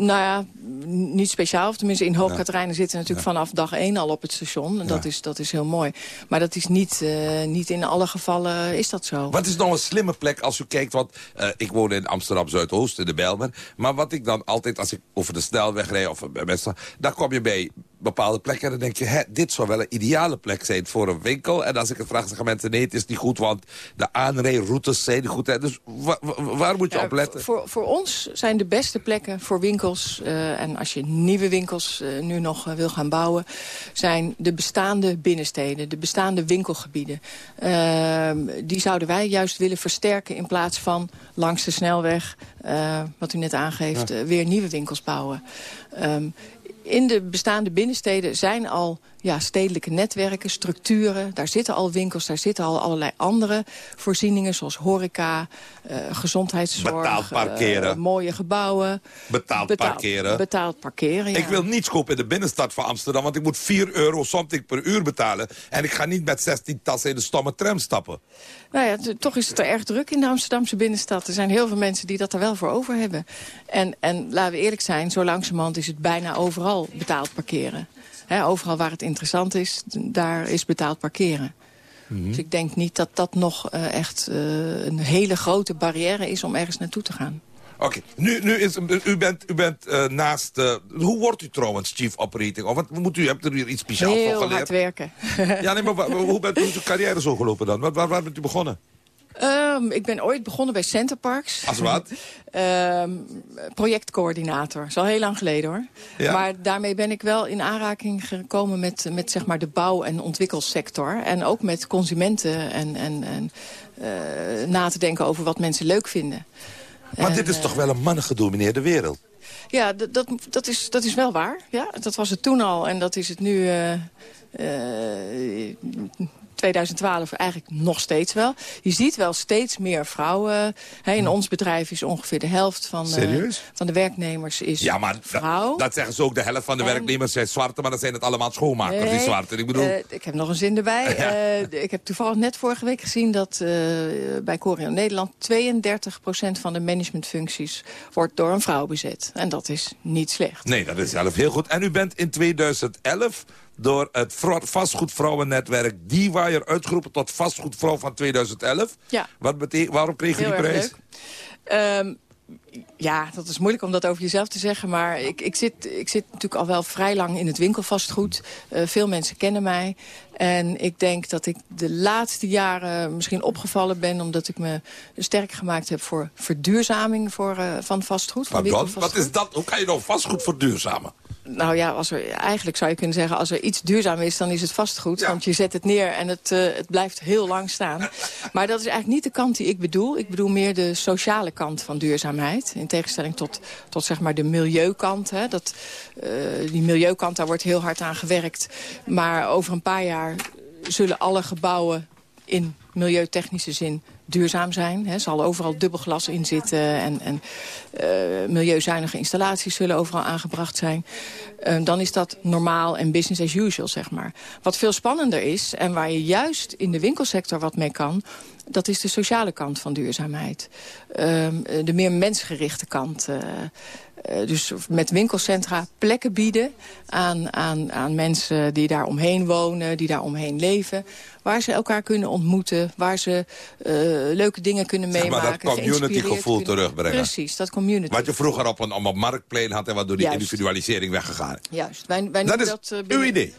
nou ja, niet speciaal. Of tenminste, in Hoogkaterijnen zitten natuurlijk vanaf dag één al op het station. En dat, is, dat is heel mooi. Maar dat is niet, eh, niet in alle gevallen is dat zo. Wat is nou een slimme plek als u kijkt? Want eh, ik woon in Amsterdam Zuidoost, in de Bijlmer. Maar wat ik dan altijd, als ik over de snelweg rijd... of bij mensen, dan kom je bij bepaalde plekken... en dan denk je, hè, dit zou wel een ideale plek zijn voor een winkel. En als ik het vraag, zeggen mensen, nee, het is niet goed... want de aanrijroutes zijn niet goed. Hè. Dus wa- wa- waar moet je Ja, op letten? Voor, voor ons zijn de beste plekken voor winkels... eh, en als je nieuwe winkels eh, nu nog eh, wil gaan bouwen... zijn de bestaande binnensteden, de bestaande winkelgebieden. Ehm, die zouden wij juist willen versterken... in plaats van langs de snelweg, wat u net aangeeft... Ja. weer nieuwe winkels bouwen. Ehm, in de bestaande binnensteden zijn al ja, stedelijke netwerken, structuren. Daar zitten al winkels, daar zitten al allerlei andere voorzieningen... zoals horeca, eh, gezondheidszorg, Betaald parkeren. eh, mooie gebouwen. Betaald, parkeren. Betaald parkeren, ja. Ik wil niets kopen in de binnenstad van Amsterdam... want ik moet 4 euro something per uur betalen. En ik ga niet met 16 tassen in de stomme tram stappen. Nou ja, toch is het er erg druk in de Amsterdamse binnenstad. Er zijn heel veel mensen die dat er wel voor over hebben. En, en laten we eerlijk zijn, zo langzamerhand is het bijna overal betaald parkeren. Hè, overal waar het interessant is, daar is betaald parkeren. Mhm. Dus ik denk niet dat dat nog eh, echt eh, een hele grote barrière is om ergens naartoe te gaan. Oké, nu, nu is, u bent, u bent eh, naast... hoe wordt u trouwens chief operating? Of wat moet u, hebt u er iets speciaals voor Heel geleerd? hard werken. Ja, nee, maar hoe bent is uw carrière zo gelopen dan? Waar bent u begonnen? Ehm, ik ben ooit begonnen bij Centerparks. Als wat? Ehm, projectcoördinator. Dat is al heel lang geleden hoor. Ja. Maar daarmee ben ik wel in aanraking gekomen met, met zeg maar de bouw- en ontwikkelsector. En ook met consumenten en, en, en eh, na te denken over wat mensen leuk vinden. Maar En, dit is eh, toch wel een mannengedomineerde wereld? Ja, dat, dat, is, dat is wel waar. Ja, dat was het toen al en dat is het nu... eh, eh, 2012 eigenlijk nog steeds wel. Je ziet wel steeds meer vrouwen. In ons bedrijf is ongeveer de helft van, eh, Serieus? van de werknemers is Ja, maar vrouw. dat, dat zeggen ze ook. De helft van de En- werknemers zijn zwarte, maar dan zijn het allemaal schoonmakers, die zwarte. Ik bedoel... eh, ik heb nog een zin erbij. Eh, ik heb toevallig net vorige week gezien dat eh, bij Corio Nederland 32% van de managementfuncties wordt door een vrouw bezet. En dat is niet slecht. Nee, dat is zelf heel goed. En u bent in 2011 door het vro- vastgoedvrouwennetwerk D-Wire uitgeroepen tot vastgoedvrouw van 2011. Ja. Wat waarom kreeg Heel die prijs? Ehm, ja, dat is moeilijk om dat over jezelf te zeggen. Maar ik, ik, zit, ik zit natuurlijk al wel vrij lang in het winkelvastgoed. Eh, veel mensen kennen mij. En ik denk dat ik de laatste jaren misschien opgevallen ben... omdat ik me sterk gemaakt heb voor verduurzaming voor, eh, van vastgoed. Van? Wat is dat? Hoe kan je nou vastgoed verduurzamen? Nou ja, als er, eigenlijk zou je kunnen zeggen... als er iets duurzaam is, dan is het vastgoed. Want je zet het neer en het, eh, het blijft heel lang staan. Maar dat is eigenlijk niet de kant die ik bedoel. Ik bedoel meer de sociale kant van duurzaamheid. In tegenstelling tot, tot zeg maar de milieukant. Hè. Dat, eh, die milieukant, daar wordt heel hard aan gewerkt. Maar over een paar jaar zullen alle gebouwen in milieutechnische zin duurzaam zijn. Er zal overal dubbelglas in zitten en, en eh, milieuzuinige installaties zullen overal aangebracht zijn. Eh, dan is dat normaal en business as usual, zeg maar. Wat veel spannender is en waar je juist in de winkelsector wat mee kan... dat is de sociale kant van duurzaamheid. Ehm, de meer mensgerichte kant. Eh, dus met winkelcentra plekken bieden aan, aan, aan mensen die daar omheen wonen, die daar omheen leven. Waar ze elkaar kunnen ontmoeten, waar ze eh, leuke dingen kunnen Zeg meemaken. maar dat community gevoel kunnen- terugbrengen. Precies, dat community. Wat je vroeger op een, op een marktplein had en wat door die Juist. individualisering weggegaan. Juist, wij, wij Dat is dat... eh, uw idee.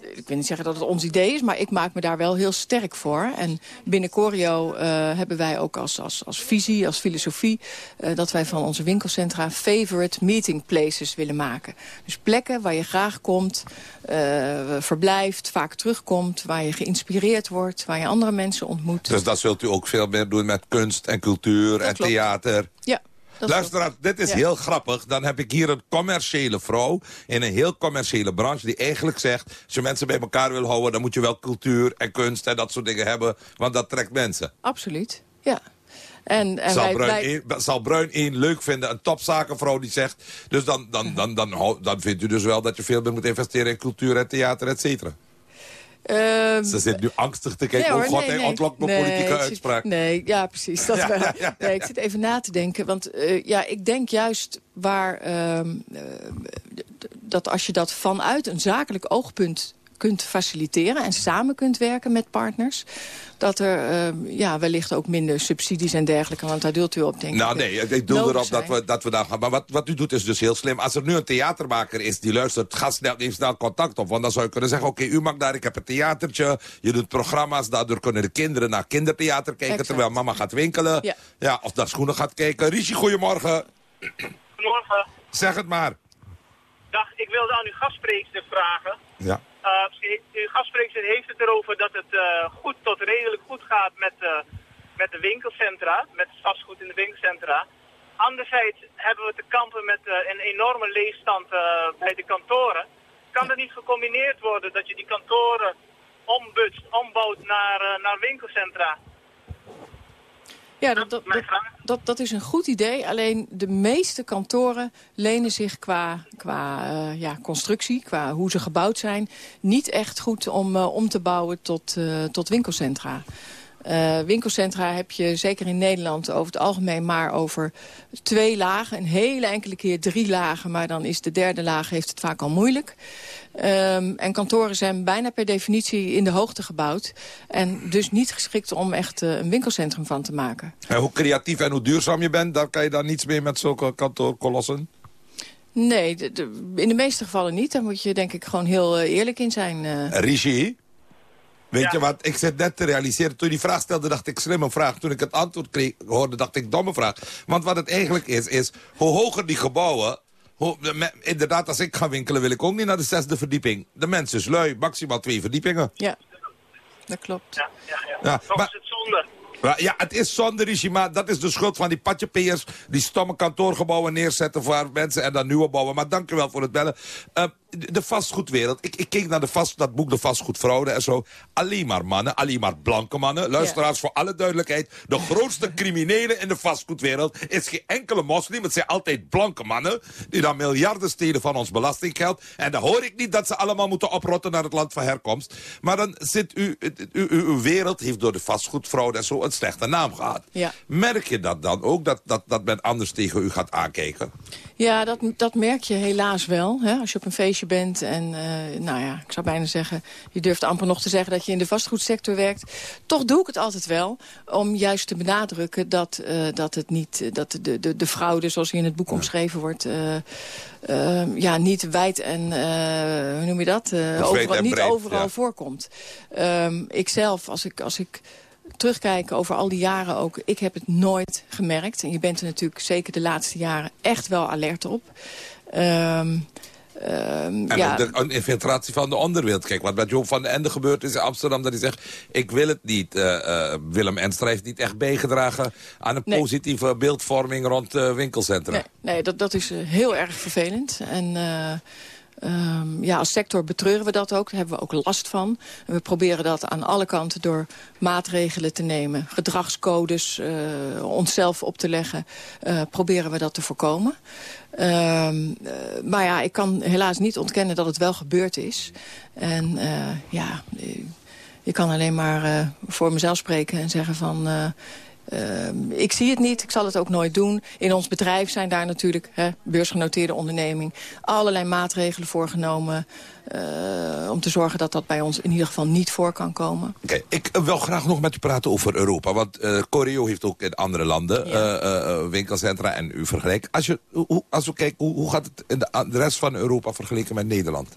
Ik wil niet zeggen dat het ons idee is, maar ik maak me daar wel heel sterk voor. En binnen Corio eh, hebben wij ook als, als, als visie, als filosofie... eh, dat wij van onze winkelcentra favorite meeting places willen maken. Dus plekken waar je graag komt, eh, verblijft, vaak terugkomt... waar je geïnspireerd wordt, waar je andere mensen ontmoet. Dus dat zult u ook veel meer doen met kunst en cultuur en klopt. theater. Ja. Dat Luisteraar, dit is Ja. heel grappig. Dan heb ik hier een commerciële vrouw in een heel commerciële branche... die eigenlijk zegt, als je mensen bij elkaar wil houden... dan moet je wel cultuur en kunst en dat soort dingen hebben... want dat trekt mensen. Absoluut, ja. En, en zal, wij, Bruin wij- zal Bruin één leuk vinden, een topzakenvrouw die zegt... dus dan, dan, dan, dan, hou- dan vindt u dus wel dat je veel meer moet investeren in cultuur en theater, et cetera. Ehm, Ze zit nu angstig te kijken. Nee, oh god, nee, hij nee. ontlokt mijn Nee, politieke uitspraak. Nee, ja, precies. Dat Ja, wel. ja, ja, Nee, ik zit even na te denken. Want eh, ja, ik denk juist waar... ehm, eh, dat als je dat vanuit een zakelijk oogpunt kunt faciliteren... en samen kunt werken met partners... dat er ehm, ja, wellicht ook minder subsidies en dergelijke... want daar doelt u op, denk Nou ik. nee, ik doe nodig erop dat we, dat we daar gaan. Maar wat, wat u doet is dus heel slim. Als er nu een theatermaker is die luistert, ga snel, neem snel contact op. Want dan zou je kunnen zeggen, oké, u maakt daar, ik heb een theatertje. Je doet programma's, daardoor kunnen de kinderen naar kindertheater kijken... Exact. terwijl mama gaat winkelen. Ja. of naar schoenen gaat kijken. Rishi, goedemorgen. Goedemorgen. Zeg het maar. Dag, ik wilde aan uw gastspreekster vragen. Ja. Uw gastspreekster heeft het erover dat het eh, goed tot redelijk goed gaat met, eh, met de winkelcentra, met het vastgoed in de winkelcentra. Anderzijds hebben we te kampen met eh, een enorme leegstand eh, bij de kantoren. Kan er niet gecombineerd worden dat je die kantoren ombutst, ombouwt naar, eh, naar winkelcentra? Ja, dat, dat, dat, is een goed idee. Alleen de meeste kantoren lenen zich qua, qua eh, ja, constructie, qua hoe ze gebouwd zijn... niet echt goed om eh, om te bouwen tot, eh, tot winkelcentra. Eh, winkelcentra heb je zeker in Nederland over het algemeen maar over twee lagen. Een hele enkele keer drie lagen, maar dan is de derde laag heeft het vaak al moeilijk. Ehm, en kantoren zijn bijna per definitie in de hoogte gebouwd. En dus niet geschikt om echt eh, een winkelcentrum van te maken. En hoe creatief en hoe duurzaam je bent, daar kan je dan niets meer met zulke kantoorkolossen. Nee, de- de- in de meeste gevallen niet. Daar moet je denk ik gewoon heel eh, eerlijk in zijn. Rishi, weet je wat, ik zit net te realiseren. Toen je die vraag stelde, dacht ik slimme vraag. Toen ik het antwoord kreeg, hoorde, dacht ik domme vraag. Want wat het eigenlijk is, is hoe hoger die gebouwen... Hoe, me- inderdaad, als ik ga winkelen wil ik ook niet naar de zesde verdieping. De mens is lui, maximaal twee verdiepingen. Ja, dat klopt. Ja, ja, ja. Ja, Toch maar- is het zonde. Ja, het is zonde, Rishi, maar dat is de schuld van die patjepeers... die stomme kantoorgebouwen neerzetten voor mensen en dan nieuwe bouwen. Maar dank u wel voor het bellen. Eh, de vastgoedwereld. Ik, ik keek naar de vast, dat boek De Vastgoedfraude en zo. Alleen maar mannen, alleen maar blanke mannen. Luisteraars, voor alle duidelijkheid. De grootste criminelen in de vastgoedwereld is geen enkele moslim. Het zijn altijd blanke mannen die dan miljarden stelen van ons belastinggeld. En dan hoor ik niet dat ze allemaal moeten oprotten naar het land van herkomst. Maar dan zit u, u, u- uw wereld heeft door de vastgoedfraude en zo een slechte naam gehad. Ja. Merk je dat dan ook, dat, dat, dat men anders tegen u gaat aankijken? Ja, dat, dat merk je helaas wel. Hè? Als je op een feestje bent en, eh, nou ja, ik zou bijna zeggen... je durft amper nog te zeggen dat je in de vastgoedsector werkt. Toch doe ik het altijd wel, om juist te benadrukken... dat, eh, dat, het niet, dat de, de, de fraude, zoals hier in het boek omschreven wordt... eh, ja, niet wijd en, hoe noem je dat? Overal, niet breed, overal ja. voorkomt. Ehm ik zelf, als ik... Als ik terugkijken over al die jaren ook, ik heb het nooit gemerkt. En je bent er natuurlijk zeker de laatste jaren echt wel alert op. Ehm, ehm, En ja, ook de een infiltratie van de onderwereld. Kijk, wat met Joop van den Ende gebeurd is in Amsterdam... dat hij zegt, ik wil het niet. Eh, eh, Willem Enstra heeft niet echt bijgedragen... aan een Nee. positieve beeldvorming rond eh, winkelcentra. Nee, nee dat, dat is heel erg vervelend. En eh, ehm, ja, als sector betreuren we dat ook. Daar hebben we ook last van. We proberen dat aan alle kanten door maatregelen te nemen. Gedragscodes, eh, onszelf op te leggen. eh, proberen we dat te voorkomen. Ehm, eh, maar ja, ik kan helaas niet ontkennen dat het wel gebeurd is. En ja, ik kan alleen maar voor mezelf spreken en zeggen van... Ehm, ik zie het niet, ik zal het ook nooit doen. In ons bedrijf zijn daar natuurlijk, hè, beursgenoteerde onderneming... allerlei maatregelen voor genomen... eh, om te zorgen dat dat bij ons in ieder geval niet voor kan komen. Oké, ik eh, wil graag nog met u praten over Europa. Want Coreo heeft ook in andere landen winkelcentra en u vergelijkt. Als, je, hoe, als we kijken, hoe, hoe gaat het in de rest van Europa vergeleken met Nederland?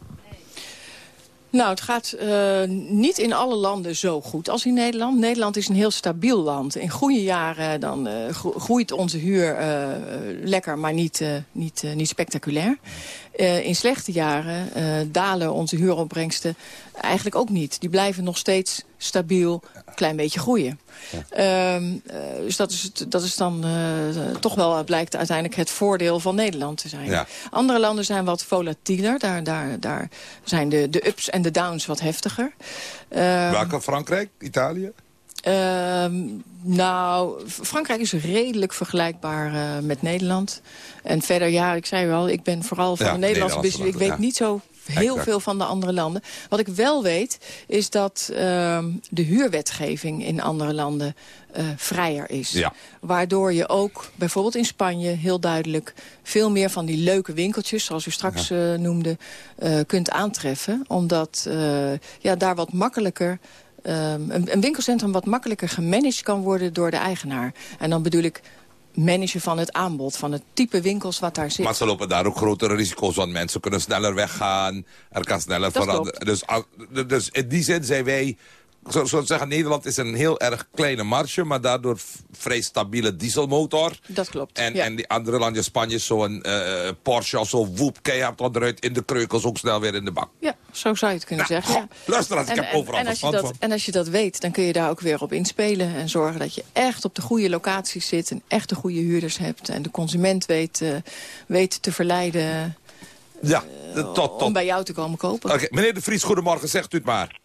Nou, het gaat eh, niet in alle landen zo goed als in Nederland. Nederland is een heel stabiel land. In goede jaren dan, eh, gro- groeit onze huur eh, eh, lekker, maar niet, eh, niet, eh, niet spectaculair. Eh, in slechte jaren eh, dalen onze huuropbrengsten eigenlijk ook niet. Die blijven nog steeds stabiel, een klein beetje groeien. Ehm, eh, dus dat is, het, dat is dan eh, toch wel, blijkt uiteindelijk het voordeel van Nederland te zijn. Ja. Andere landen zijn wat volatieler. Daar, daar, daar zijn de, de ups en de downs wat heftiger. Ehm, Welke? Frankrijk? Italië? Ehm, nou, Frankrijk is redelijk vergelijkbaar eh, met Nederland. En verder, ja, ik zei u al, ik ben vooral van Ja, de Nederlandse business. Ik weet niet zo heel Exact. veel van de andere landen. Wat ik wel weet, is dat ehm, de huurwetgeving in andere landen eh, vrijer is. Ja. Waardoor je ook, bijvoorbeeld in Spanje, heel duidelijk... veel meer van die leuke winkeltjes, zoals u straks eh, noemde, eh, kunt aantreffen. Omdat ja, daar wat makkelijker... ehm, een, een winkelcentrum wat makkelijker gemanaged kan worden door de eigenaar. En dan bedoel ik managen van het aanbod, van het type winkels wat daar zit. Maar ze lopen daar ook grotere risico's, want mensen kunnen sneller weggaan. Er kan sneller veranderen. Dus, al- dus in die zin zijn wij... Zo, zo zeggen, Nederland is een heel erg kleine marge... maar daardoor vrij stabiele dieselmotor. Dat klopt, En, ja. en die andere landen, Spanje, zo'n eh, Porsche of zo... woep, keihard onderuit in de kreukels, ook snel weer in de bak. Ja, zo zou je het kunnen zeggen. Ja. Luister, als ik heb en, overal en, als je dat, van. en als je dat weet, dan kun je daar ook weer op inspelen... en zorgen dat je echt op de goede locaties zit... en echt de goede huurders hebt... en de consument weet, eh, weet te verleiden Ja, tot, tot. om bij jou te komen kopen. Oké, meneer De Vries, goedemorgen, zegt u het maar.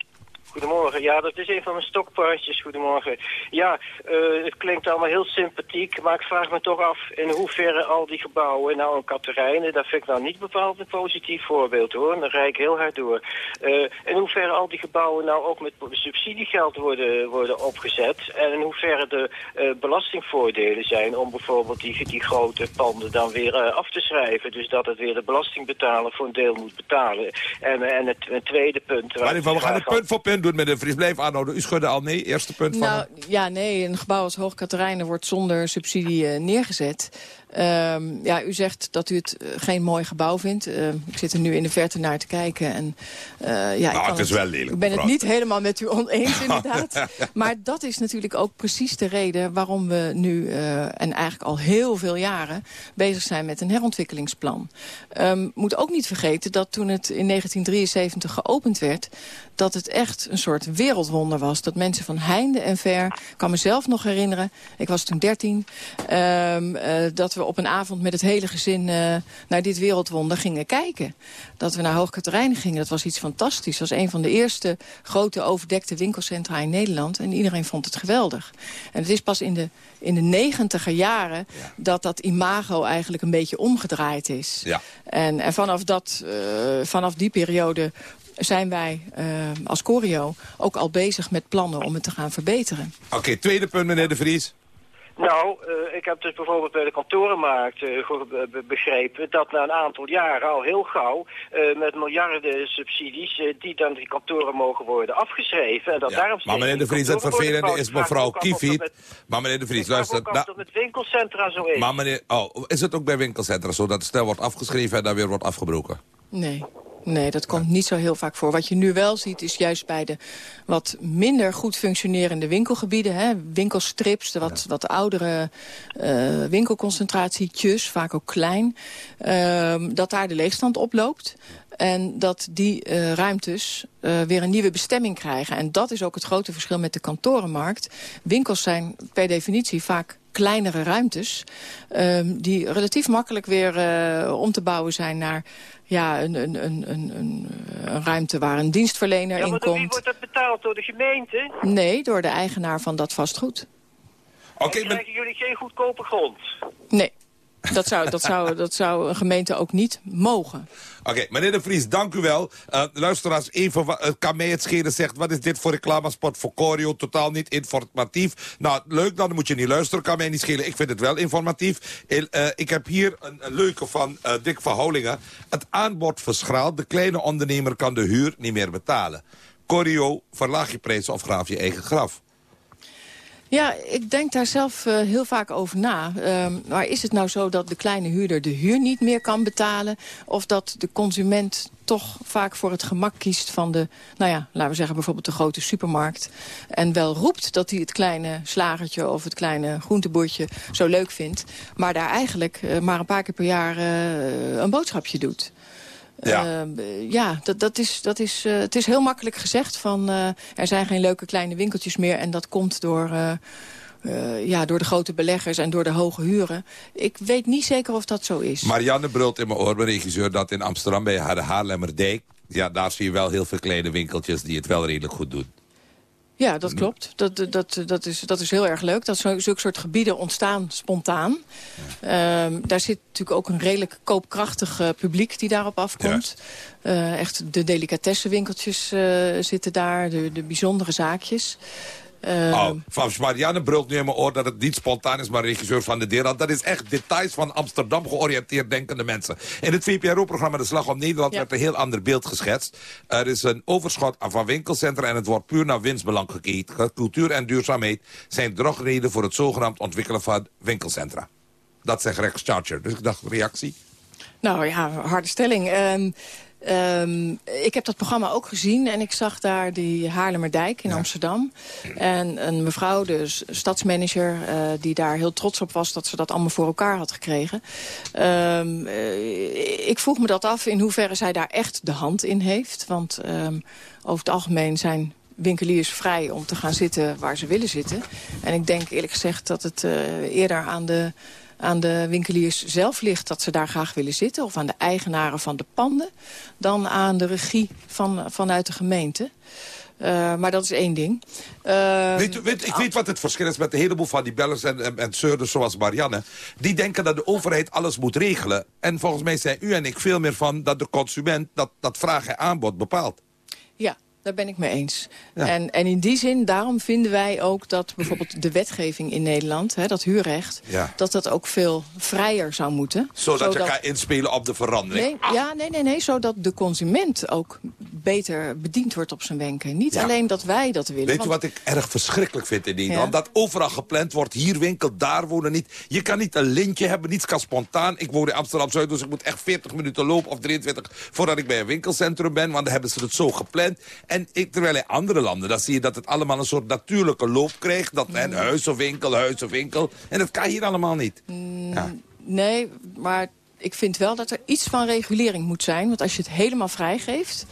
Goedemorgen, ja, dat is een van mijn stokpaardjes. Goedemorgen. Ja, eh, het klinkt allemaal heel sympathiek, maar ik vraag me toch af in hoeverre al die gebouwen, nou een Katerijnen, dat vind ik nou niet bepaald een positief voorbeeld hoor, dan rij ik heel hard door. Eh, in hoeverre al die gebouwen nou ook met subsidiegeld worden, worden opgezet en in hoeverre de eh, belastingvoordelen zijn om bijvoorbeeld die, die grote panden dan weer af te schrijven. Dus dat het weer de belastingbetaler voor een deel moet betalen. En, en het, het tweede punt... waar Maar ik we gaan het punt voor punt doen, meneer De Vries. Blijf aanhouden. U schudde al nee, eerste punt van... Nou, ja, nee, een gebouw als Hoog Katerijnen wordt zonder subsidie eh, neergezet. Ehm, ja, u zegt dat u het eh, geen mooi gebouw vindt. Ehm, ik zit er nu in de verte naar te kijken. En, eh, ja, ik Nou, het is wel lelijk, Ik ben het niet helemaal met u oneens, inderdaad. maar dat is natuurlijk ook precies de reden waarom we nu, en eigenlijk al heel veel jaren, bezig zijn met een herontwikkelingsplan. Ehm moet ook niet vergeten dat toen het in 1973 geopend werd, dat het echt een soort wereldwonder was. Dat mensen van heinde en ver, ik kan mezelf nog herinneren, ik was toen 13, ehm, eh, dat we op een avond met het hele gezin eh, naar dit wereldwonder gingen kijken. Dat we naar Hoogkaterijnen gingen, dat was iets fantastisch. Dat was een van de eerste grote overdekte winkelcentra in Nederland. En iedereen vond het geweldig. En het is pas in de, in de negentiger jaren dat dat imago eigenlijk een beetje omgedraaid is. Ja. En, en vanaf, dat, eh, vanaf die periode zijn wij eh, als Corio ook al bezig met plannen om het te gaan verbeteren. Oké, tweede punt, meneer De Vries. Nou, eh, ik heb dus bijvoorbeeld bij de kantorenmarkt eh, begrepen dat na een aantal jaren al heel gauw eh, met miljarden subsidies die dan die kantoren mogen worden afgeschreven. En dat daarom Maar meneer De Vries, het vervelende is mevrouw Kiefiet. Maar meneer De Vries, luister. Als dat met winkelcentra zo is. maar meneer, oh, is het ook bij winkelcentra zo dat het snel wordt afgeschreven en dan weer wordt afgebroken? Nee. Nee, dat komt niet zo heel vaak voor. Wat je nu wel ziet is juist bij de wat minder goed functionerende winkelgebieden... Hè, winkelstrips, de wat, wat oudere eh, winkelconcentratietjes, vaak ook klein... ehm, dat daar de leegstand oploopt. En dat die eh, ruimtes eh, weer een nieuwe bestemming krijgen. En dat is ook het grote verschil met de kantorenmarkt. Winkels zijn per definitie vaak kleinere ruimtes... ehm, die relatief makkelijk weer eh, om te bouwen zijn naar ja, een, een, een, een, een, een ruimte waar een dienstverlener ja, in maar door wie komt. wordt dat betaald? Door de gemeente? Nee, door de eigenaar van dat vastgoed. Oké, Dan krijgen jullie geen goedkope grond. Nee, dat zou, dat, zou, dat zou een gemeente ook niet mogen. Oké, meneer De Vries, dank u wel. Uh, luisteraars, even, wa- het kan mij het schelen zegt... wat is dit voor reclamespot voor Corio? Totaal niet informatief. Nou, leuk, dan moet je niet luisteren. Kan mij niet schelen. Ik vind het wel informatief. Eh, eh, ik heb hier een, leuke van eh, Dick van Houlingen. Het aanbod verschraalt. De kleine ondernemer kan de huur niet meer betalen. Corio, verlaag je prijs of graaf je eigen graf. Ja, ik denk daar zelf eh, heel vaak over na. Ehm, maar is het nou zo dat de kleine huurder de huur niet meer kan betalen... of dat de consument toch vaak voor het gemak kiest van de... nou ja, laten we zeggen bijvoorbeeld de grote supermarkt... en wel roept dat hij het kleine slagertje of het kleine groenteboertje zo leuk vindt... maar daar eigenlijk eh, maar een paar keer per jaar eh, een boodschapje doet. Ja. Eh, ja, dat, dat is, dat is, eh, het is heel makkelijk gezegd van eh, er zijn geen leuke kleine winkeltjes meer en dat komt door, eh, ja, door de grote beleggers en door de hoge huren. Ik weet niet zeker of dat zo is. Marianne brult in mijn oor, mijn regisseur, dat in Amsterdam bij haar de Haarlemmerdijk... ja, daar zie je wel heel veel kleine winkeltjes die het wel redelijk goed doen. Ja, dat klopt. Dat, dat, dat, is, dat is heel erg leuk. Dat zo, zulke soort gebieden ontstaan spontaan. Ehm, daar zit natuurlijk ook een redelijk koopkrachtig eh, publiek die daarop afkomt. Eh, echt de delicatessenwinkeltjes eh, zitten daar, de, de bijzondere zaakjes. Oh, van Marianne brult nu in mijn oor dat het niet spontaan is, maar regisseur van de Deerland. Dat is echt details van Amsterdam georiënteerd denkende mensen. In het VPRO-programma De Slag om Nederland werd een heel ander beeld geschetst. Er is een overschot van winkelcentra en het wordt puur naar winstbelang gekeken. Cultuur en duurzaamheid zijn drogreden voor het zogenaamd ontwikkelen van winkelcentra. Dat zegt Rex Charger. Dus ik dacht, reactie? Nou ja, harde stelling. Ehm, ehm, ik heb dat programma ook gezien en ik zag daar die Haarlemmerdijk in Amsterdam. En een mevrouw, de s- stadsmanager, eh, die daar heel trots op was... dat ze dat allemaal voor elkaar had gekregen. Ehm, eh, ik vroeg me dat af in hoeverre zij daar echt de hand in heeft. Want ehm, over het algemeen zijn winkeliers vrij om te gaan zitten waar ze willen zitten. En ik denk eerlijk gezegd dat het eh, eerder aan de, aan de winkeliers zelf ligt... dat ze daar graag willen zitten, of aan de eigenaren van de panden... dan aan de regie van, vanuit de gemeente. Eh, maar dat is één ding. Eh, Weet, weet, ik weet wat het verschil is met een heleboel van die bellers en, en, en zeurders zoals Marianne. Die denken dat de overheid alles moet regelen. En volgens mij zijn u en ik veel meer van dat de consument dat, dat vraag en aanbod bepaalt. Ja, daar ben ik mee eens. En, en in die zin, daarom vinden wij ook dat bijvoorbeeld de wetgeving in Nederland... Hè, dat huurrecht, Ja. dat dat ook veel vrijer zou moeten. Zodat, je kan inspelen op de verandering. Nee, ja, nee, nee, nee, zodat de consument ook beter bediend wordt op zijn wenken. Niet Ja. alleen dat wij dat willen. Weet u want- wat ik erg verschrikkelijk vind in Nederland? Dat overal gepland wordt, hier winkel, daar wonen niet. Je kan niet een lintje hebben, niets kan spontaan. Ik woon in Amsterdam-Zuid, dus ik moet echt 40 minuten lopen of 23... voordat ik bij een winkelcentrum ben, want dan hebben ze het zo gepland. En ik, terwijl in andere landen, dan zie je dat het allemaal een soort natuurlijke loop krijgt. Dat en huis of winkel, huis of winkel. En dat kan hier allemaal niet. Ja. Nee, maar ik vind wel dat er iets van regulering moet zijn. Want als je het helemaal vrijgeeft...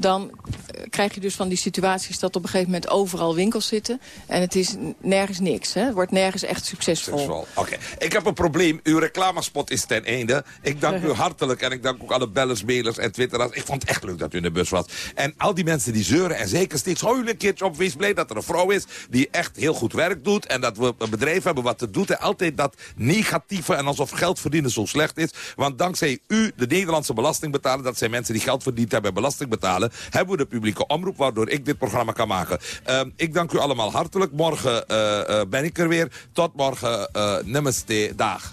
dan eh, krijg je dus van die situaties dat op een gegeven moment overal winkels zitten. En het is nergens niks. Hè? Het wordt nergens echt succesvol. Oké, ik heb een probleem. Uw reclamespot is ten einde. Ik dank u hartelijk en ik dank ook alle bellers, mailers en twitteraars. Ik vond het echt leuk dat u in de bus was. En al die mensen die zeuren en zeker steeds... een keertje op, wees dat er een vrouw is... die echt heel goed werk doet en dat we een bedrijf hebben wat het doet. En altijd dat negatieve en alsof geld verdienen zo slecht is. Want dankzij u, de Nederlandse belastingbetaler... dat zijn mensen die geld verdiend hebben bij belasting betalen... hebben we de publieke omroep waardoor ik dit programma kan maken. Ehm, ik dank u allemaal hartelijk. Morgen eh, eh, ben ik er weer. Tot morgen. eh namaste. Dag.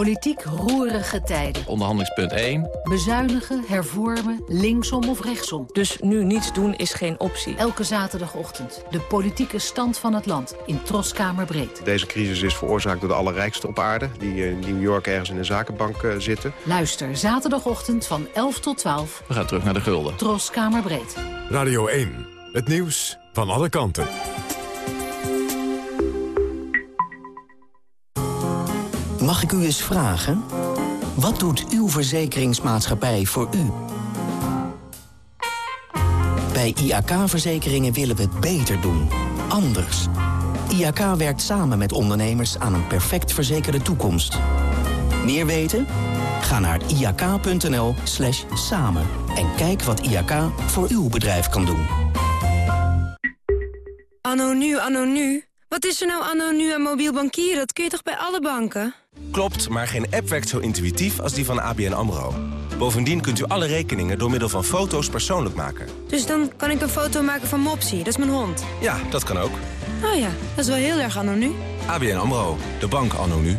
Politiek roerige tijden. Onderhandelingspunt 1. Bezuinigen, hervormen, linksom of rechtsom. Dus nu niets doen is geen optie. Elke zaterdagochtend de politieke stand van het land in Troskamer Breed. Deze crisis is veroorzaakt door de allerrijkste op aarde... die in New York ergens in een zakenbank eh, zitten. Luister zaterdagochtend van 11 tot 12. We gaan terug naar de gulden. Troskamer Breed. Radio 1. Het nieuws van alle kanten. Mag ik u eens vragen? Wat doet uw verzekeringsmaatschappij voor u? Bij IAK-verzekeringen willen we het beter doen. Anders. IAK werkt samen met ondernemers aan een perfect verzekerde toekomst. Meer weten? Ga naar iak.nl slash samen en kijk wat IAK voor uw bedrijf kan doen. Anno nu, anno nu? Wat is er nou anno nu aan mobiel bankieren? Dat kun je toch bij alle banken? Klopt, maar geen app werkt zo intuïtief als die van ABN AMRO. Bovendien kunt u alle rekeningen door middel van foto's persoonlijk maken. Dus dan kan ik een foto maken van Mopsy, dat is mijn hond. Ja, dat kan ook. Oh ja, dat is wel heel erg anno nu. ABN AMRO, de bank anno nu.